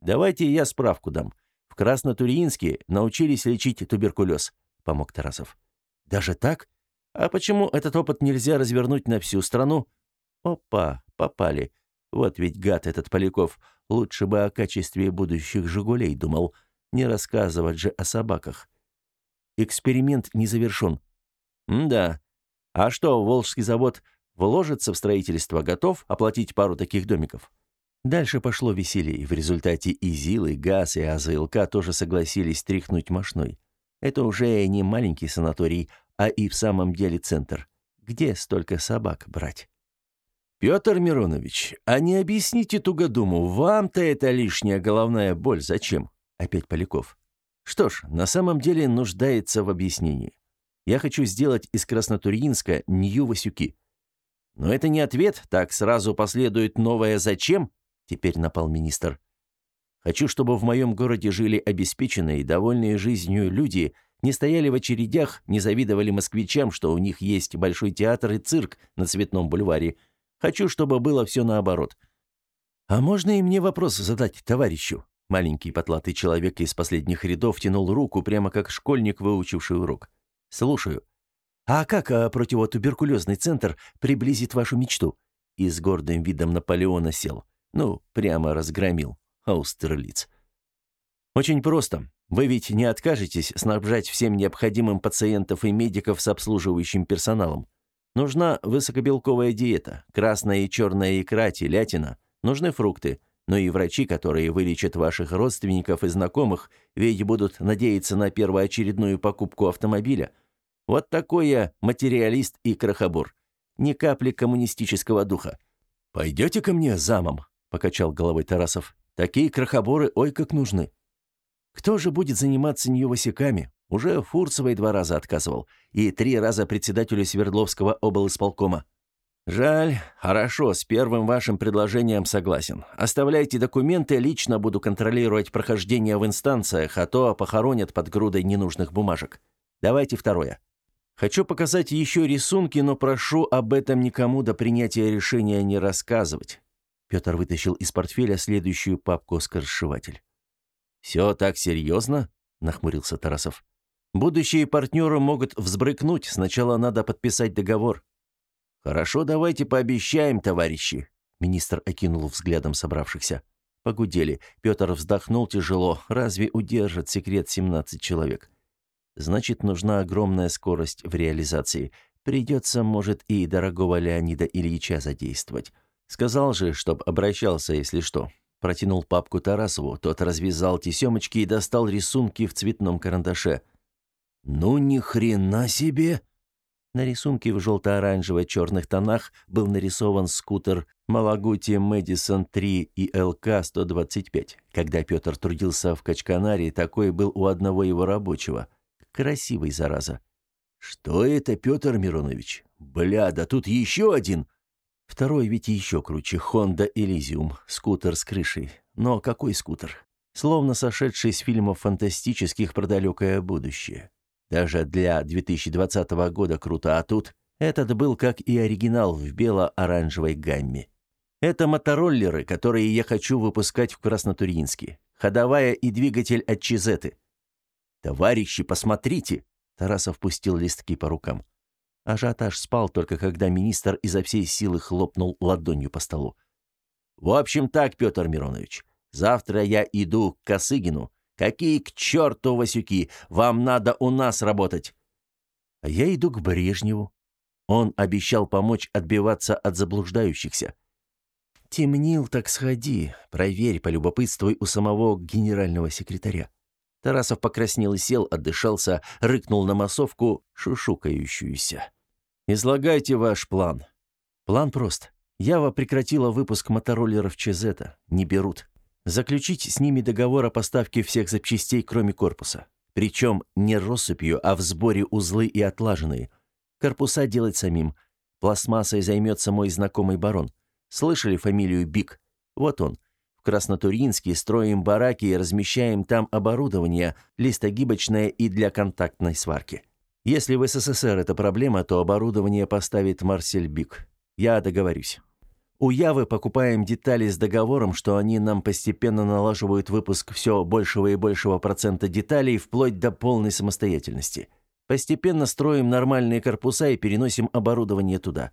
Давайте я справку дам. В Краснотурьинске научились лечить туберкулез, помог Тарасов. Даже так? А почему этот опыт нельзя развернуть на всю страну? Опа, попали. Вот ведь гад этот Поляков. Лучше бы о качестве будущих «Жигулей» думал. Не рассказывать же о собаках. Эксперимент не завершен. да. А что, Волжский завод вложится в строительство, готов оплатить пару таких домиков? Дальше пошло веселее. В результате и ЗИЛ, и ГАЗ, и АЗЛК тоже согласились тряхнуть мощной. Это уже не маленький санаторий, а и в самом деле центр. Где столько собак брать? Петр Миронович, а не объясните тугодуму, вам-то эта лишняя головная боль зачем? Опять Поляков. Что ж, на самом деле нуждается в объяснении. Я хочу сделать из Краснотурьинска Нью-Васюки. Но это не ответ, так сразу последует новое «зачем», теперь напал министр. Хочу, чтобы в моем городе жили обеспеченные довольные жизнью люди, не стояли в очередях, не завидовали москвичам, что у них есть большой театр и цирк на Цветном бульваре. Хочу, чтобы было все наоборот. А можно и мне вопрос задать товарищу? Маленький потлатый человек из последних рядов тянул руку, прямо как школьник, выучивший урок. Слушаю. А как а противотуберкулезный центр приблизит вашу мечту? И с гордым видом Наполеона сел. Ну, прямо разгромил Аустерлиц. Очень просто. Вы ведь не откажетесь снабжать всем необходимым пациентов и медиков с обслуживающим персоналом. Нужна высокобелковая диета, красная и черная икра, телятина, нужны фрукты, но и врачи, которые вылечат ваших родственников и знакомых, ведь будут надеяться на первоочередную покупку автомобиля. Вот такой я материалист и крохобор. Ни капли коммунистического духа. Пойдете ко мне замом? — покачал головой Тарасов. «Такие крохоборы ой как нужны». «Кто же будет заниматься нью-васяками? Уже Фурцевой два раза отказывал. И три раза председателю Свердловского облисполкома. «Жаль. Хорошо, с первым вашим предложением согласен. Оставляйте документы, лично буду контролировать прохождение в инстанциях, а то похоронят под грудой ненужных бумажек. Давайте второе. Хочу показать еще рисунки, но прошу об этом никому до принятия решения не рассказывать. Петр вытащил из портфеля следующую папку «Скоршеватель». «Все так серьезно?» — нахмурился Тарасов. «Будущие партнеры могут взбрыкнуть. Сначала надо подписать договор». «Хорошо, давайте пообещаем, товарищи», — министр окинул взглядом собравшихся. Погудели. Петр вздохнул тяжело. Разве удержит секрет 17 человек? Значит, нужна огромная скорость в реализации. Придется, может, и дорогого Леонида Ильича задействовать. Сказал же, чтоб обращался, если что. Протянул папку Тарасову, тот развязал тесемочки и достал рисунки в цветном карандаше. «Ну ни хрена себе!» На рисунке в желто-оранжево-черных тонах был нарисован скутер Малагути Мэдисон 3 и ЛК-125. Когда Петр трудился в Качканаре, такой был у одного его рабочего. Красивый, зараза. «Что это, Петр Миронович? Бля, да тут еще один!» Второй ведь еще круче. Honda Elysium. Скутер с крышей. Но какой скутер? Словно сошедший с фильмов фантастических про далекое будущее. Даже для 2020 года круто, а тут этот был как и оригинал в бело-оранжевой гамме. Это мотороллеры, которые я хочу выпускать в Краснотурьинске. Ходовая и двигатель от Чизеты. Товарищи, посмотрите, Тарасов пустил листки по рукам. Ажиотаж спал только когда министр изо всей силы хлопнул ладонью по столу. В общем так, Петр Миронович, завтра я иду к Косыгину Какие к черту Васюки? Вам надо у нас работать. А я иду к Брежневу. Он обещал помочь отбиваться от заблуждающихся. Темнил, так сходи, проверь, полюбопытствуй у самого генерального секретаря. Тарасов покраснел и сел, отдышался, рыкнул на массовку, шушукающуюся. «Излагайте ваш план». «План прост. Ява прекратила выпуск мотороллеров Чезета. Не берут. Заключить с ними договор о поставке всех запчастей, кроме корпуса. Причем не россыпью, а в сборе узлы и отлаженные. Корпуса делать самим. Пластмассой займется мой знакомый барон. Слышали фамилию Бик? Вот он. В Краснотурьинске строим бараки и размещаем там оборудование, листогибочное и для контактной сварки. Если в СССР это проблема, то оборудование поставит Марсель Бик. Я договорюсь. У Явы покупаем детали с договором, что они нам постепенно налаживают выпуск все большего и большего процента деталей вплоть до полной самостоятельности. Постепенно строим нормальные корпуса и переносим оборудование туда.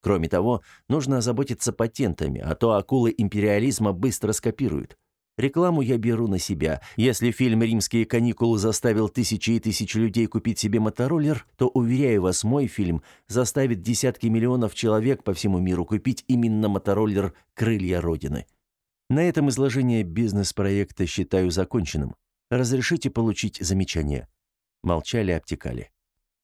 Кроме того, нужно озаботиться патентами, а то акулы империализма быстро скопируют. Рекламу я беру на себя. Если фильм «Римские каникулы» заставил тысячи и тысячи людей купить себе мотороллер, то, уверяю вас, мой фильм заставит десятки миллионов человек по всему миру купить именно мотороллер «Крылья Родины». На этом изложение бизнес-проекта считаю законченным. Разрешите получить замечание. Молчали, обтекали.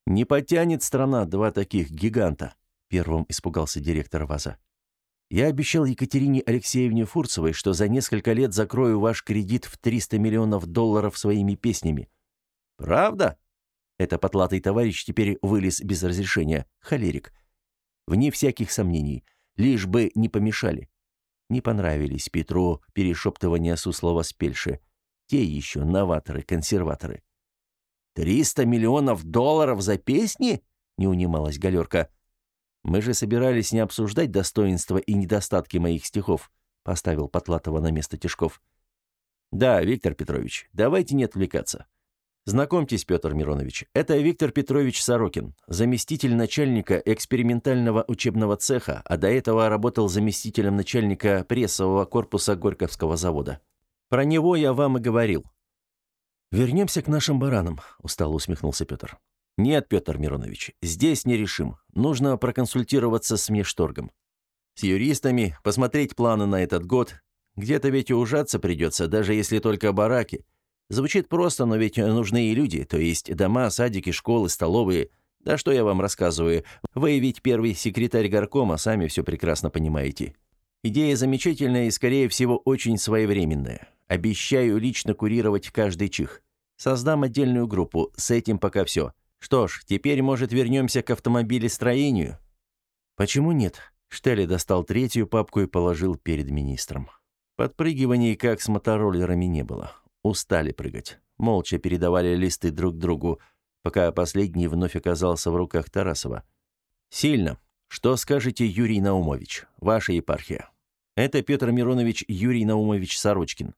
Не потянет страна два таких гиганта, первым испугался директор ВАЗа. Я обещал Екатерине Алексеевне Фурцевой, что за несколько лет закрою ваш кредит в 300 миллионов долларов своими песнями. Правда? Это потлатый товарищ теперь вылез без разрешения. Холерик. Вне всяких сомнений. Лишь бы не помешали. Не понравились Петру перешептывания Суслова с Пельши. Те еще новаторы-консерваторы. «Триста миллионов долларов за песни?» — не унималась Галерка. Мы же собирались не обсуждать достоинства и недостатки моих стихов, поставил Потлатова на место Тишков. Да, Виктор Петрович, давайте не отвлекаться. Знакомьтесь, Петр Миронович, это Виктор Петрович Сорокин, заместитель начальника экспериментального учебного цеха, а до этого работал заместителем начальника прессового корпуса Горьковского завода. Про него я вам и говорил. Вернемся к нашим баранам, устало усмехнулся Петр. Нет, Петр Миронович, здесь не решим. Нужно проконсультироваться с Межторгом. С юристами, посмотреть планы на этот год. Где-то ведь ужаться придется, даже если только бараки. Звучит просто, но ведь нужны и люди, то есть дома, садики, школы, столовые. Да что я вам рассказываю? Вы ведь первый секретарь горкома, сами все прекрасно понимаете. Идея замечательная и, скорее всего, очень своевременная. Обещаю лично курировать каждый чих. Создам отдельную группу, с этим пока все. Что ж, теперь, может, вернемся к автомобилестроению? Почему нет? Штелли достал третью папку и положил перед министром. Подпрыгиваний, как с мотороллерами, не было. Устали прыгать. Молча передавали листы друг другу, пока последний вновь оказался в руках Тарасова. «Сильно. Что скажете, Юрий Наумович? Ваша епархия». Это Петр Миронович Юрий Наумович Сорочкин.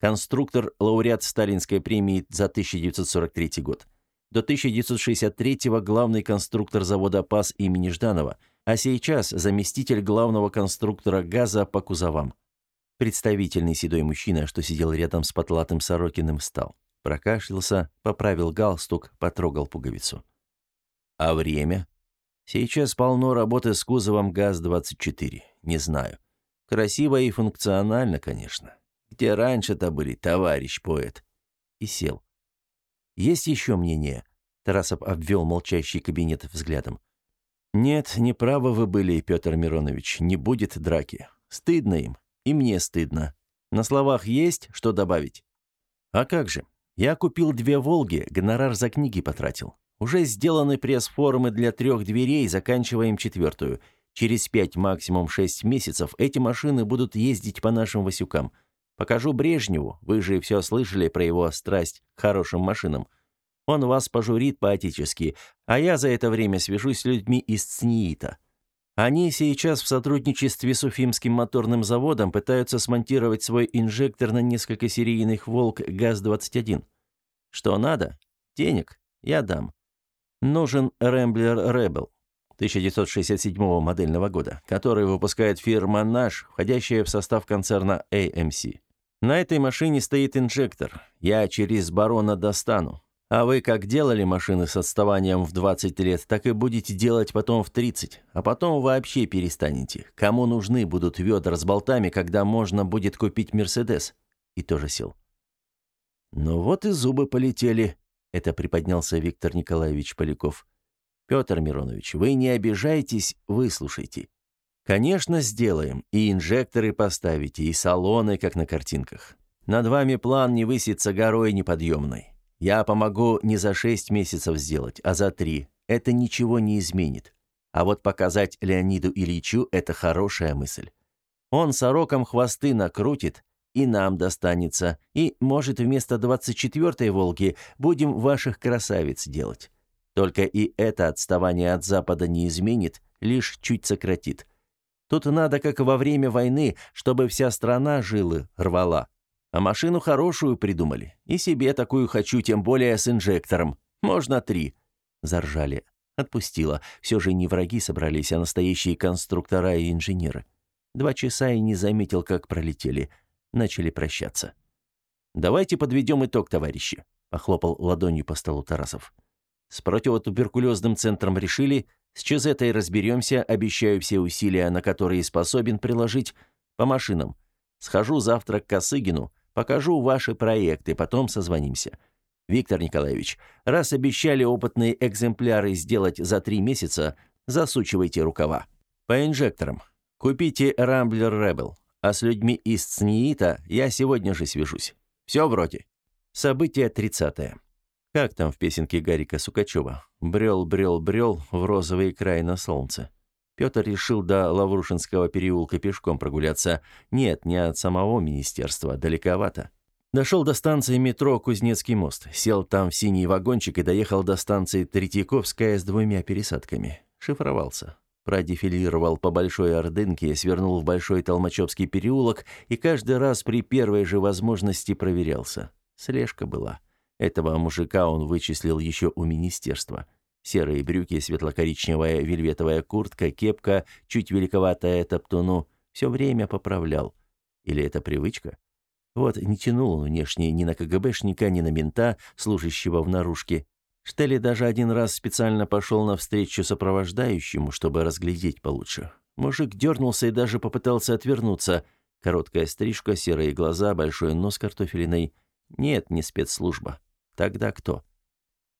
Конструктор, лауреат Сталинской премии за 1943 год. До 1963-го главный конструктор завода ПАС имени Жданова, а сейчас заместитель главного конструктора газа по кузовам. Представительный седой мужчина, что сидел рядом с потлатым Сорокиным, встал. Прокашлялся, поправил галстук, потрогал пуговицу. А время? Сейчас полно работы с кузовом ГАЗ-24. Не знаю. Красиво и функционально, конечно. Где раньше-то были, товарищ поэт?» И сел. «Есть еще мнение?» Тарасов обвел молчащий кабинет взглядом. «Нет, не правы вы были, Петр Миронович, не будет драки. Стыдно им, и мне стыдно. На словах есть, что добавить?» «А как же? Я купил две «Волги», гонорар за книги потратил. Уже сделаны пресс-формы для трех дверей, заканчиваем четвертую. Через пять, максимум шесть месяцев эти машины будут ездить по нашим Васюкам. Покажу Брежневу, вы же все слышали про его страсть к хорошим машинам. Он вас пожурит по-отечески, а я за это время свяжусь с людьми из ЦНИИТа. Они сейчас в сотрудничестве с Уфимским моторным заводом пытаются смонтировать свой инжектор на несколько серийных «Волк» ГАЗ-21. Что надо? Денег? Я дам. Нужен Ремблер Rebel 1967 модельного года, который выпускает фирма «Наш», входящая в состав концерна AMC. На этой машине стоит инжектор. Я через барона достану. А вы как делали машины с отставанием в 20 лет, так и будете делать потом в 30, а потом вообще перестанете. Кому нужны будут ведра с болтами, когда можно будет купить «Мерседес»?» И тоже сел. «Ну вот и зубы полетели», — это приподнялся Виктор Николаевич Поляков. «Петр Миронович, вы не обижайтесь, выслушайте. Конечно, сделаем, и инжекторы поставите, и салоны, как на картинках. Над вами план не высится горой неподъемной. Я помогу не за шесть месяцев сделать, а за три. Это ничего не изменит. А вот показать Леониду Ильичу – это хорошая мысль. Он сороком хвосты накрутит, и нам достанется, и, может, вместо 24-й «Волги» будем ваших красавиц делать. Только и это отставание от Запада не изменит, лишь чуть сократит. Тут надо, как во время войны, чтобы вся страна жилы рвала. А машину хорошую придумали. И себе такую хочу, тем более с инжектором. Можно три». Заржали. Отпустила. Все же не враги собрались, а настоящие конструктора и инженеры. Два часа и не заметил, как пролетели. Начали прощаться. «Давайте подведем итог, товарищи», — похлопал ладонью по столу Тарасов. «С противотуберкулезным центром решили, с Чезетой разберемся, обещаю все усилия, на которые способен приложить, по машинам. Схожу завтра к Косыгину, Покажу ваши проекты, потом созвонимся. Виктор Николаевич, раз обещали опытные экземпляры сделать за три месяца, засучивайте рукава. По инжекторам. Купите Рамблер Rebel, а с людьми из ЦНИИТа я сегодня же свяжусь. Все вроде. Событие 30 -е. Как там в песенке Гарика Сукачева? Брел, брел, брел в розовый край на солнце. Петр решил до Лаврушинского переулка пешком прогуляться. Нет, не от самого министерства, далековато. Дошел до станции метро Кузнецкий мост, сел там в синий вагончик и доехал до станции Третьяковская с двумя пересадками. Шифровался. Продефилировал по Большой Ордынке, свернул в Большой Толмачевский переулок и каждый раз при первой же возможности проверялся. Слежка была. Этого мужика он вычислил еще у министерства. Серые брюки, светло-коричневая вельветовая куртка, кепка, чуть великоватая топтуну. Все время поправлял. Или это привычка? Вот не тянул он внешне ни на КГБшника, ни на мента, служащего в наружке. Штели даже один раз специально пошел навстречу сопровождающему, чтобы разглядеть получше. Мужик дернулся и даже попытался отвернуться. Короткая стрижка, серые глаза, большой нос картофелиной. Нет, не спецслужба. Тогда кто?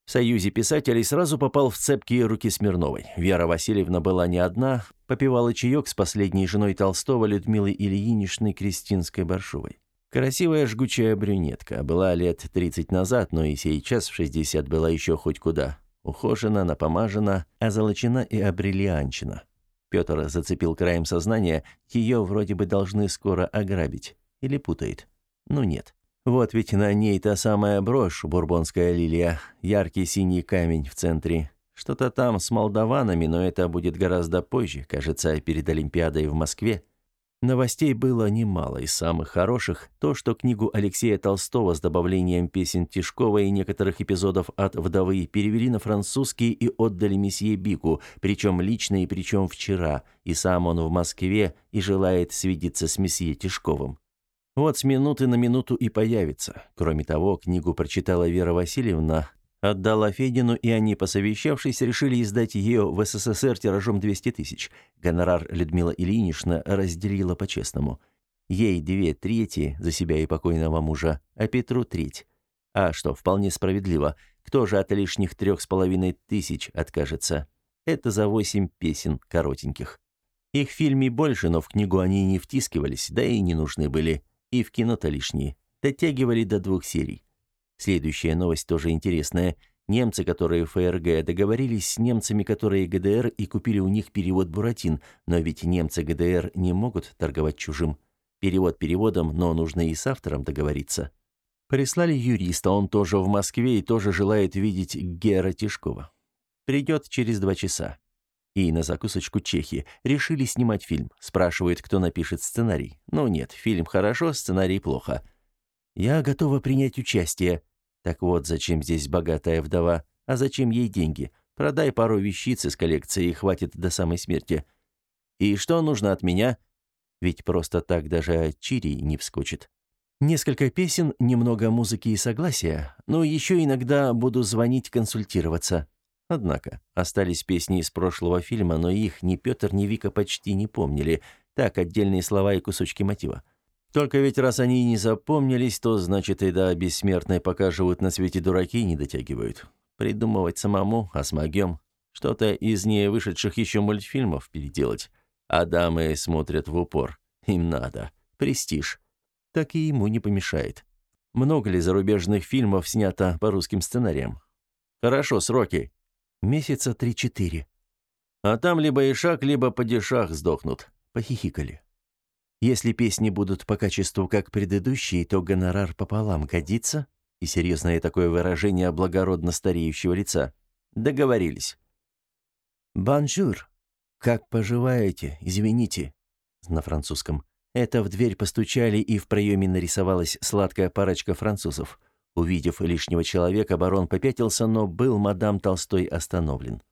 В Союзе писателей сразу попал в цепкие руки Смирновой. Вера Васильевна была не одна, попивала чаек с последней женой Толстого Людмилой Ильиничной Кристинской-Баршовой. Красивая жгучая брюнетка, была лет 30 назад, но и сейчас в 60 была еще хоть куда. Ухожена, напомажена, озолочена и обрелианчена. Петр зацепил краем сознания, ее вроде бы должны скоро ограбить. Или путает. Ну нет. Вот ведь на ней та самая брошь, бурбонская лилия, яркий синий камень в центре. Что-то там с молдаванами, но это будет гораздо позже, кажется, перед Олимпиадой в Москве. Новостей было немало, из самых хороших то, что книгу Алексея Толстого с добавлением песен Тишкова и некоторых эпизодов от «Вдовы» перевели на французский и отдали месье Бику, причем лично и причем вчера, и сам он в Москве и желает свидеться с месье Тишковым. Вот с минуты на минуту и появится. Кроме того, книгу прочитала Вера Васильевна, отдала Федину, и они, посовещавшись, решили издать ее в СССР тиражом 200 тысяч. Гонорар Людмила Ильинична разделила по-честному. Ей две трети за себя и покойного мужа, а Петру треть. А что, вполне справедливо. Кто же от лишних трех с половиной тысяч откажется? Это за восемь песен коротеньких. Их в фильме больше, но в книгу они не втискивались, да и не нужны были. И в кино-то лишние. Дотягивали до двух серий. Следующая новость тоже интересная. Немцы, которые ФРГ, договорились с немцами, которые ГДР, и купили у них перевод «Буратин». Но ведь немцы ГДР не могут торговать чужим. Перевод переводом, но нужно и с автором договориться. Прислали юриста, он тоже в Москве и тоже желает видеть Гера Тишкова. Придет через два часа. И на закусочку чехи. Решили снимать фильм. Спрашивает, кто напишет сценарий. Ну нет, фильм хорошо, сценарий плохо. Я готова принять участие. Так вот, зачем здесь богатая вдова? А зачем ей деньги? Продай пару вещиц из коллекции, и хватит до самой смерти. И что нужно от меня? Ведь просто так даже Чири не вскочит. Несколько песен, немного музыки и согласия, но еще иногда буду звонить консультироваться. Однако, остались песни из прошлого фильма, но их ни Петр, ни Вика почти не помнили. Так, отдельные слова и кусочки мотива. Только ведь раз они не запомнились, то значит и до бессмертной пока живут на свете дураки не дотягивают. Придумывать самому, а смогем. Что-то из не вышедших еще мультфильмов переделать. А дамы смотрят в упор. Им надо. Престиж. Так и ему не помешает. Много ли зарубежных фильмов снято по русским сценариям? Хорошо, сроки. Месяца три-четыре. А там либо ишак, либо падишах сдохнут. Похихикали. Если песни будут по качеству как предыдущие, то гонорар пополам годится? И серьезное такое выражение благородно стареющего лица. Договорились. «Бонжур», «Как поживаете? Извините». На французском. Это в дверь постучали, и в проеме нарисовалась сладкая парочка французов. Увидев лишнего человека, барон попятился, но был мадам Толстой остановлен.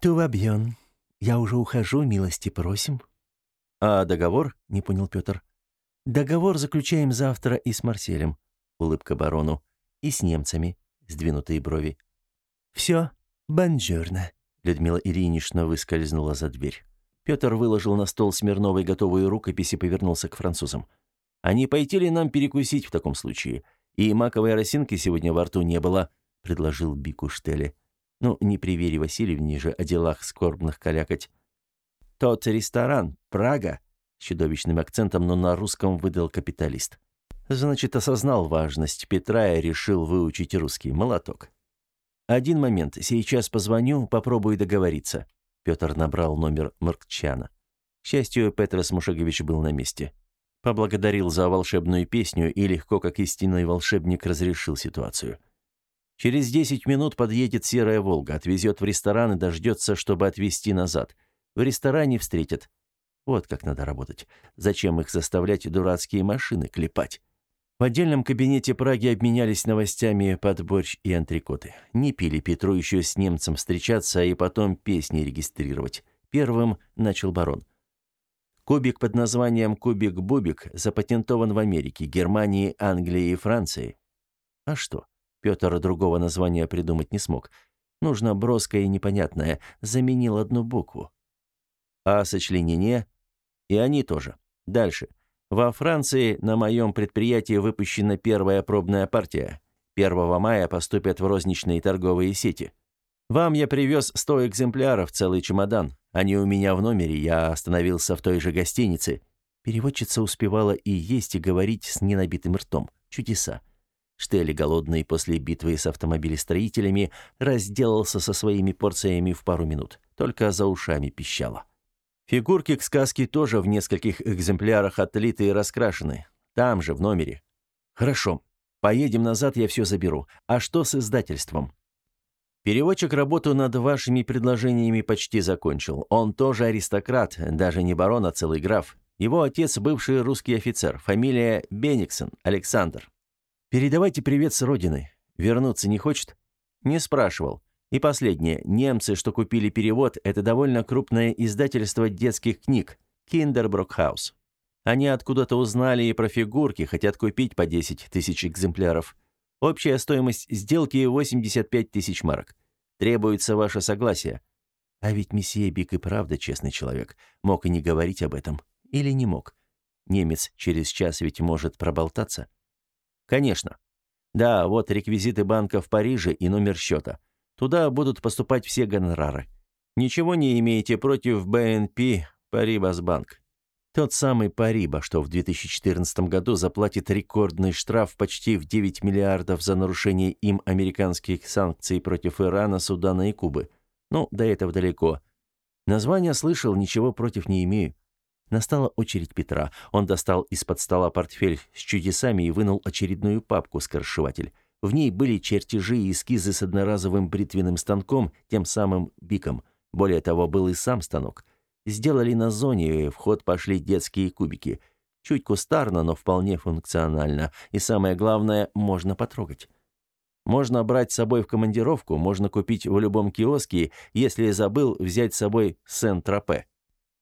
«Тувабьон. Я уже ухожу, милости просим». «А договор?» — не понял Петр. «Договор заключаем завтра и с Марселем», — улыбка барону, «и с немцами», — сдвинутые брови. «Все, бонжорно». Людмила Ильинична выскользнула за дверь. Петр выложил на стол Смирновой готовую рукопись и повернулся к французам. «А не пойти ли нам перекусить в таком случае? И маковой росинки сегодня во рту не было», — предложил Бику Штеле. «Ну, не при Вере Васильевне же о делах скорбных калякать». «Тот ресторан, Прага», — с чудовищным акцентом, но на русском выдал капиталист. Значит, осознал важность Петра и решил выучить русский молоток. «Один момент. Сейчас позвоню, попробую договориться». Петр набрал номер Маркчана. К счастью, Петрос Мушагович был на месте. Поблагодарил за волшебную песню и легко, как истинный волшебник, разрешил ситуацию. Через десять минут подъедет серая «Волга», отвезет в ресторан и дождется, чтобы отвезти назад. В ресторане встретят. Вот как надо работать. Зачем их заставлять дурацкие машины клепать? В отдельном кабинете Праги обменялись новостями под борщ и антрикоты. Не пили Петру еще с немцем встречаться и потом песни регистрировать. Первым начал барон. Кубик под названием «Кубик-Бубик» запатентован в Америке, Германии, Англии и Франции. А что? Петр другого названия придумать не смог. Нужно броское и непонятное. Заменил одну букву. А сочленение? И они тоже. Дальше. Во Франции на моем предприятии выпущена первая пробная партия. 1 мая поступят в розничные торговые сети. Вам я привез 100 экземпляров, целый чемодан. Они у меня в номере, я остановился в той же гостинице. Переводчица успевала и есть, и говорить с ненабитым ртом. Чудеса. Штели, голодный после битвы с автомобилестроителями, разделался со своими порциями в пару минут. Только за ушами пищало. Фигурки к сказке тоже в нескольких экземплярах отлиты и раскрашены. Там же, в номере. Хорошо. Поедем назад, я все заберу. А что с издательством? Переводчик работу над вашими предложениями почти закончил. Он тоже аристократ, даже не барон, а целый граф. Его отец бывший русский офицер, фамилия Бениксон, Александр. Передавайте привет с родины. Вернуться не хочет? Не спрашивал. И последнее. Немцы, что купили перевод, это довольно крупное издательство детских книг Kinderbrockhaus. Они откуда-то узнали и про фигурки, хотят купить по 10 тысяч экземпляров. Общая стоимость сделки 85 тысяч марок. Требуется ваше согласие. А ведь месье Бик и правда честный человек. Мог и не говорить об этом. Или не мог. Немец через час ведь может проболтаться. Конечно. Да, вот реквизиты банка в Париже и номер счета. Туда будут поступать все гонорары. Ничего не имеете против Paribas Bank? Тот самый Париба, что в 2014 году заплатит рекордный штраф почти в 9 миллиардов за нарушение им американских санкций против Ирана, Судана и Кубы. Ну, до этого далеко. Название слышал, ничего против не имею. Настала очередь Петра. Он достал из-под стола портфель с чудесами и вынул очередную папку скоршеватель. В ней были чертежи и эскизы с одноразовым бритвенным станком, тем самым биком. Более того, был и сам станок – Сделали на зоне, в ход пошли детские кубики. Чуть кустарно, но вполне функционально. И самое главное, можно потрогать. Можно брать с собой в командировку, можно купить в любом киоске, если забыл, взять с собой Сен-Тропе.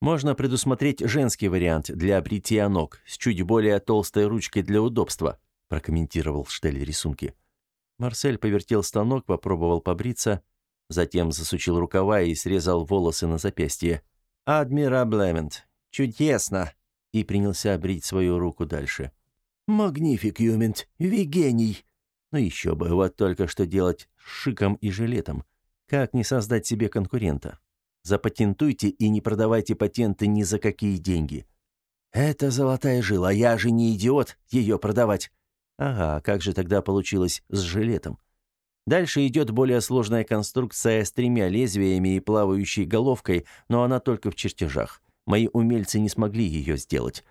Можно предусмотреть женский вариант для бритья ног с чуть более толстой ручкой для удобства, прокомментировал Штель рисунки. Марсель повертел станок, попробовал побриться, затем засучил рукава и срезал волосы на запястье. «Адмираблемент. Чудесно!» И принялся брить свою руку дальше. «Магнифик, Юмент. Вигений!» Ну еще бы, вот только что делать с шиком и жилетом. Как не создать себе конкурента? Запатентуйте и не продавайте патенты ни за какие деньги. Это золотая жила, я же не идиот ее продавать. Ага, как же тогда получилось с жилетом? Дальше идет более сложная конструкция с тремя лезвиями и плавающей головкой, но она только в чертежах. Мои умельцы не смогли ее сделать.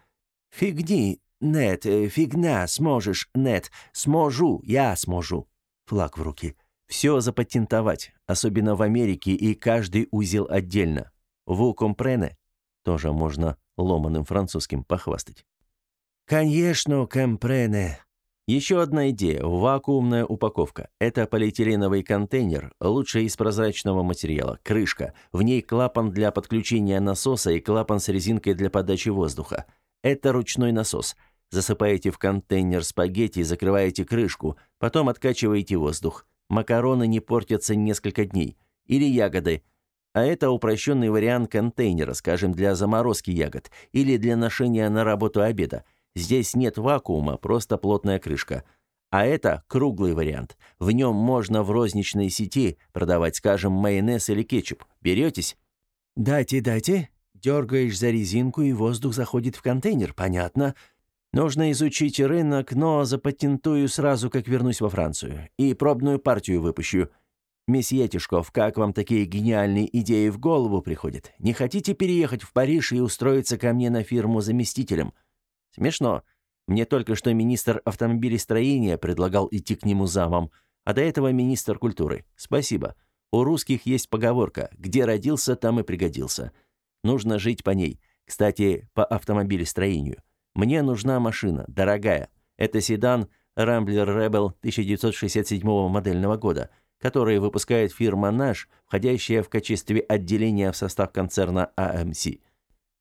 «Фигни, нет, э, фигня, сможешь, нет, сможу, я сможу». Флаг в руки. Все запатентовать, особенно в Америке, и каждый узел отдельно. Ву компрене. Тоже можно ломаным французским похвастать. «Конечно, компрене», еще одна идея – вакуумная упаковка. Это полиэтиленовый контейнер, лучше из прозрачного материала, крышка. В ней клапан для подключения насоса и клапан с резинкой для подачи воздуха. Это ручной насос. Засыпаете в контейнер спагетти, закрываете крышку, потом откачиваете воздух. Макароны не портятся несколько дней. Или ягоды. А это упрощенный вариант контейнера, скажем, для заморозки ягод или для ношения на работу обеда. Здесь нет вакуума, просто плотная крышка. А это круглый вариант. В нем можно в розничной сети продавать, скажем, майонез или кетчуп. Беретесь? Дайте, дайте. Дергаешь за резинку, и воздух заходит в контейнер, понятно. Нужно изучить рынок, но запатентую сразу, как вернусь во Францию. И пробную партию выпущу. Месье Тишков, как вам такие гениальные идеи в голову приходят? Не хотите переехать в Париж и устроиться ко мне на фирму заместителем? Смешно. Мне только что министр автомобилестроения предлагал идти к нему замом, а до этого министр культуры. Спасибо. У русских есть поговорка «где родился, там и пригодился». Нужно жить по ней. Кстати, по автомобилестроению. Мне нужна машина, дорогая. Это седан Rambler Rebel 1967 модельного года, который выпускает фирма «Наш», входящая в качестве отделения в состав концерна AMC.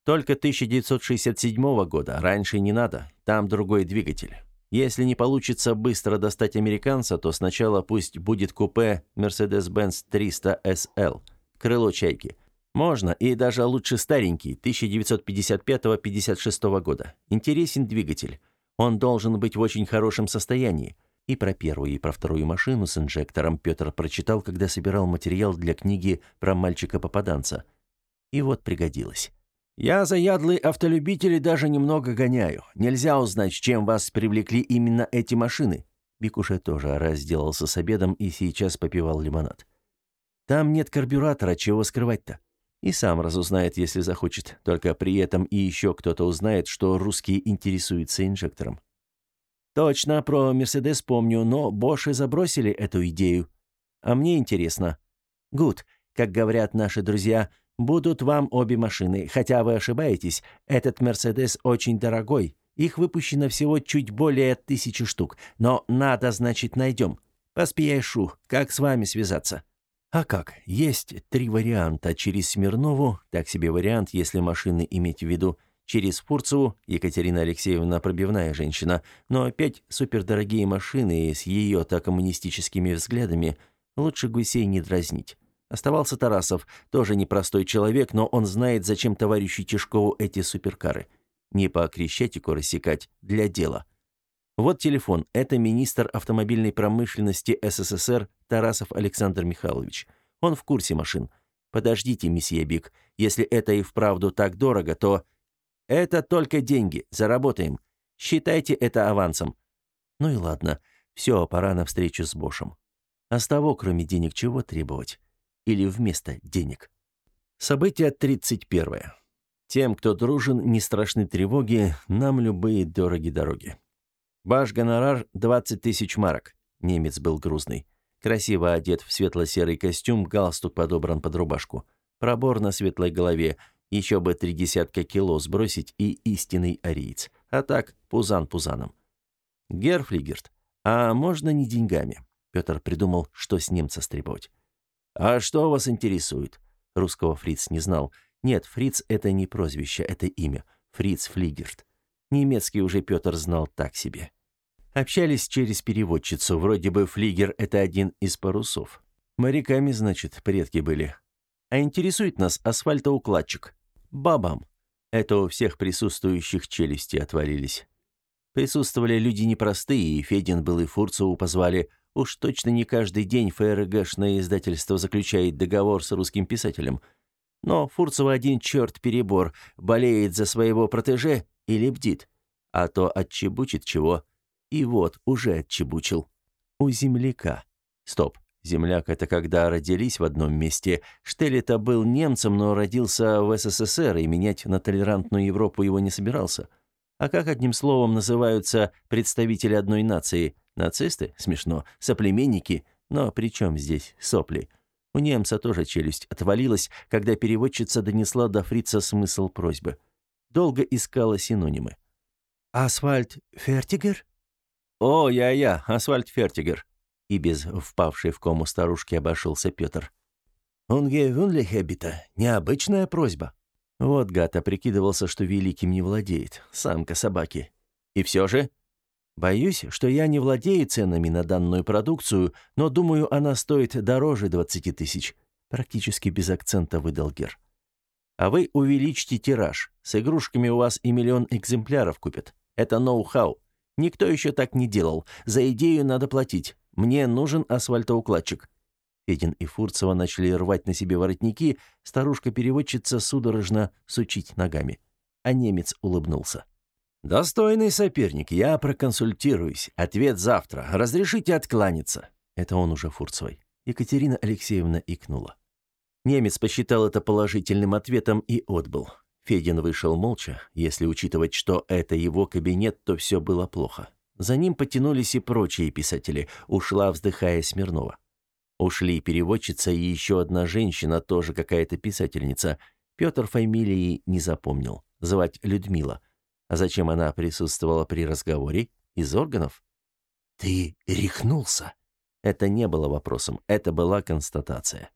Только 1967 года, раньше не надо, там другой двигатель. Если не получится быстро достать американца, то сначала пусть будет купе Mercedes-Benz 300 SL, крыло «Чайки». Можно, и даже лучше старенький, 1955-56 года. Интересен двигатель. Он должен быть в очень хорошем состоянии. И про первую, и про вторую машину с инжектором Петр прочитал, когда собирал материал для книги про мальчика-попаданца. И вот пригодилось. Я заядлый автолюбитель и даже немного гоняю. Нельзя узнать, чем вас привлекли именно эти машины. Бикуша тоже разделался с обедом и сейчас попивал лимонад. Там нет карбюратора, чего скрывать-то? И сам разузнает, если захочет. Только при этом и еще кто-то узнает, что русские интересуются инжектором. Точно, про Мерседес помню, но Боши забросили эту идею. А мне интересно. Гуд, как говорят наши друзья, Будут вам обе машины, хотя вы ошибаетесь, этот Мерседес очень дорогой. Их выпущено всего чуть более тысячи штук, но надо, значит, найдем. Поспешу, как с вами связаться?» А как? Есть три варианта. Через Смирнову, так себе вариант, если машины иметь в виду, через Фурцеву, Екатерина Алексеевна пробивная женщина, но опять супердорогие машины с ее-то коммунистическими взглядами, лучше гусей не дразнить. Оставался Тарасов, тоже непростой человек, но он знает, зачем товарищу Тишкову эти суперкары. не по Крещатику рассекать, для дела. Вот телефон. Это министр автомобильной промышленности СССР Тарасов Александр Михайлович. Он в курсе машин. Подождите, месье Бик. Если это и вправду так дорого, то... Это только деньги. Заработаем. Считайте это авансом. Ну и ладно. Все, пора на встречу с Бошем. А с того, кроме денег, чего требовать? Или вместо денег? Событие 31. Тем, кто дружен, не страшны тревоги, нам любые дороги дороги. Ваш гонорар 20 тысяч марок. Немец был грузный. Красиво одет в светло-серый костюм, галстук подобран под рубашку. Пробор на светлой голове. Еще бы три десятка кило сбросить и истинный ариец. А так, пузан пузаном. Герфлигерт, а можно не деньгами? Петр придумал, что с немца стребовать. «А что вас интересует?» Русского Фриц не знал. Нет, Фриц — это не прозвище, это имя. Фриц Флигерт. Немецкий уже Петр знал так себе. Общались через переводчицу, вроде бы флигер — это один из парусов. Моряками, значит, предки были. А интересует нас асфальтоукладчик. Бабам. Это у всех присутствующих челюсти отвалились. Присутствовали люди непростые, и Федин был и Фурцеву позвали. Уж точно не каждый день ФРГшное издательство заключает договор с русским писателем. Но Фурцева один черт перебор, болеет за своего протеже или бдит, а то отчебучит чего. И вот, уже отчебучил. У земляка. Стоп, земляк — это когда родились в одном месте. Штель-то был немцем, но родился в СССР, и менять на толерантную Европу его не собирался. А как одним словом называются представители одной нации? Нацисты? Смешно. Соплеменники? Но при чем здесь сопли? У немца тоже челюсть отвалилась, когда переводчица донесла до фрица смысл просьбы долго искала синонимы. «Асфальт Фертигер?» «О, я-я, асфальт Фертигер!» И без впавшей в кому старушки обошелся Петр. «Он гевюнлихебита, необычная просьба». Вот гад прикидывался, что великим не владеет, самка собаки. И все же... Боюсь, что я не владею ценами на данную продукцию, но думаю, она стоит дороже 20 тысяч. Практически без акцента выдал Гер. А вы увеличьте тираж. С игрушками у вас и миллион экземпляров купят. Это ноу-хау. Никто еще так не делал. За идею надо платить. Мне нужен асфальтоукладчик». Федин и Фурцева начали рвать на себе воротники, старушка-переводчица судорожно сучить ногами. А немец улыбнулся. «Достойный соперник, я проконсультируюсь. Ответ завтра. Разрешите откланяться». Это он уже Фурцевой. Екатерина Алексеевна икнула. Немец посчитал это положительным ответом и отбыл. Федин вышел молча. Если учитывать, что это его кабинет, то все было плохо. За ним потянулись и прочие писатели. Ушла, вздыхая, Смирнова. Ушли переводчица и еще одна женщина, тоже какая-то писательница. Петр фамилии не запомнил. Звать Людмила. А зачем она присутствовала при разговоре? Из органов? «Ты рехнулся?» Это не было вопросом, это была констатация.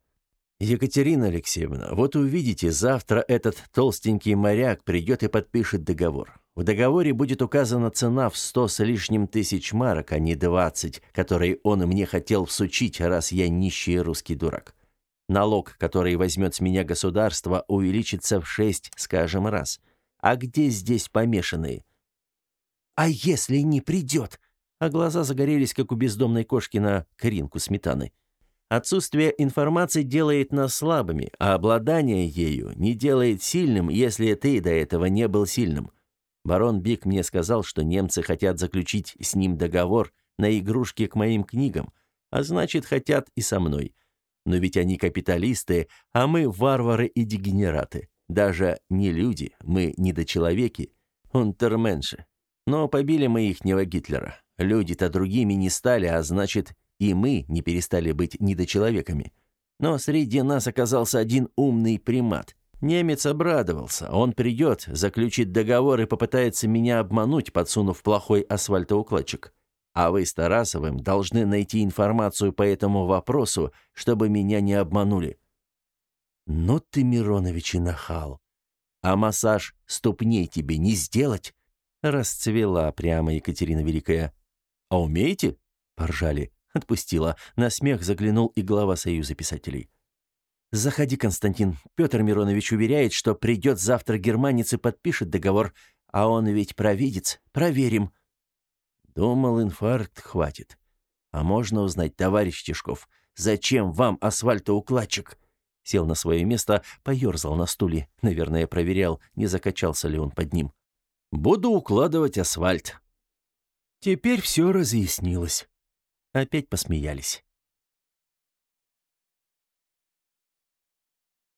«Екатерина Алексеевна, вот увидите, завтра этот толстенький моряк придет и подпишет договор. В договоре будет указана цена в сто с лишним тысяч марок, а не двадцать, которые он мне хотел всучить, раз я нищий русский дурак. Налог, который возьмет с меня государство, увеличится в шесть, скажем, раз. А где здесь помешанные?» «А если не придет?» А глаза загорелись, как у бездомной кошки на кринку сметаны. Отсутствие информации делает нас слабыми, а обладание ею не делает сильным, если ты до этого не был сильным. Барон Бик мне сказал, что немцы хотят заключить с ним договор на игрушки к моим книгам, а значит, хотят и со мной. Но ведь они капиталисты, а мы варвары и дегенераты. Даже не люди, мы недочеловеки, унтерменши. Но побили мы ихнего Гитлера. Люди-то другими не стали, а значит, и мы не перестали быть недочеловеками. Но среди нас оказался один умный примат. Немец обрадовался. Он придет, заключит договор и попытается меня обмануть, подсунув плохой асфальтоукладчик. А вы с Тарасовым должны найти информацию по этому вопросу, чтобы меня не обманули. Ну ты, Миронович, и нахал. А массаж ступней тебе не сделать? Расцвела прямо Екатерина Великая. А умеете? Поржали. Отпустила. На смех заглянул и глава Союза писателей. «Заходи, Константин. Петр Миронович уверяет, что придет завтра германец и подпишет договор. А он ведь провидец. Проверим. Думал, инфаркт хватит. А можно узнать, товарищ Тишков, зачем вам асфальтоукладчик? Сел на свое место, поерзал на стуле. Наверное, проверял, не закачался ли он под ним. Буду укладывать асфальт. Теперь все разъяснилось. Опять посмеялись.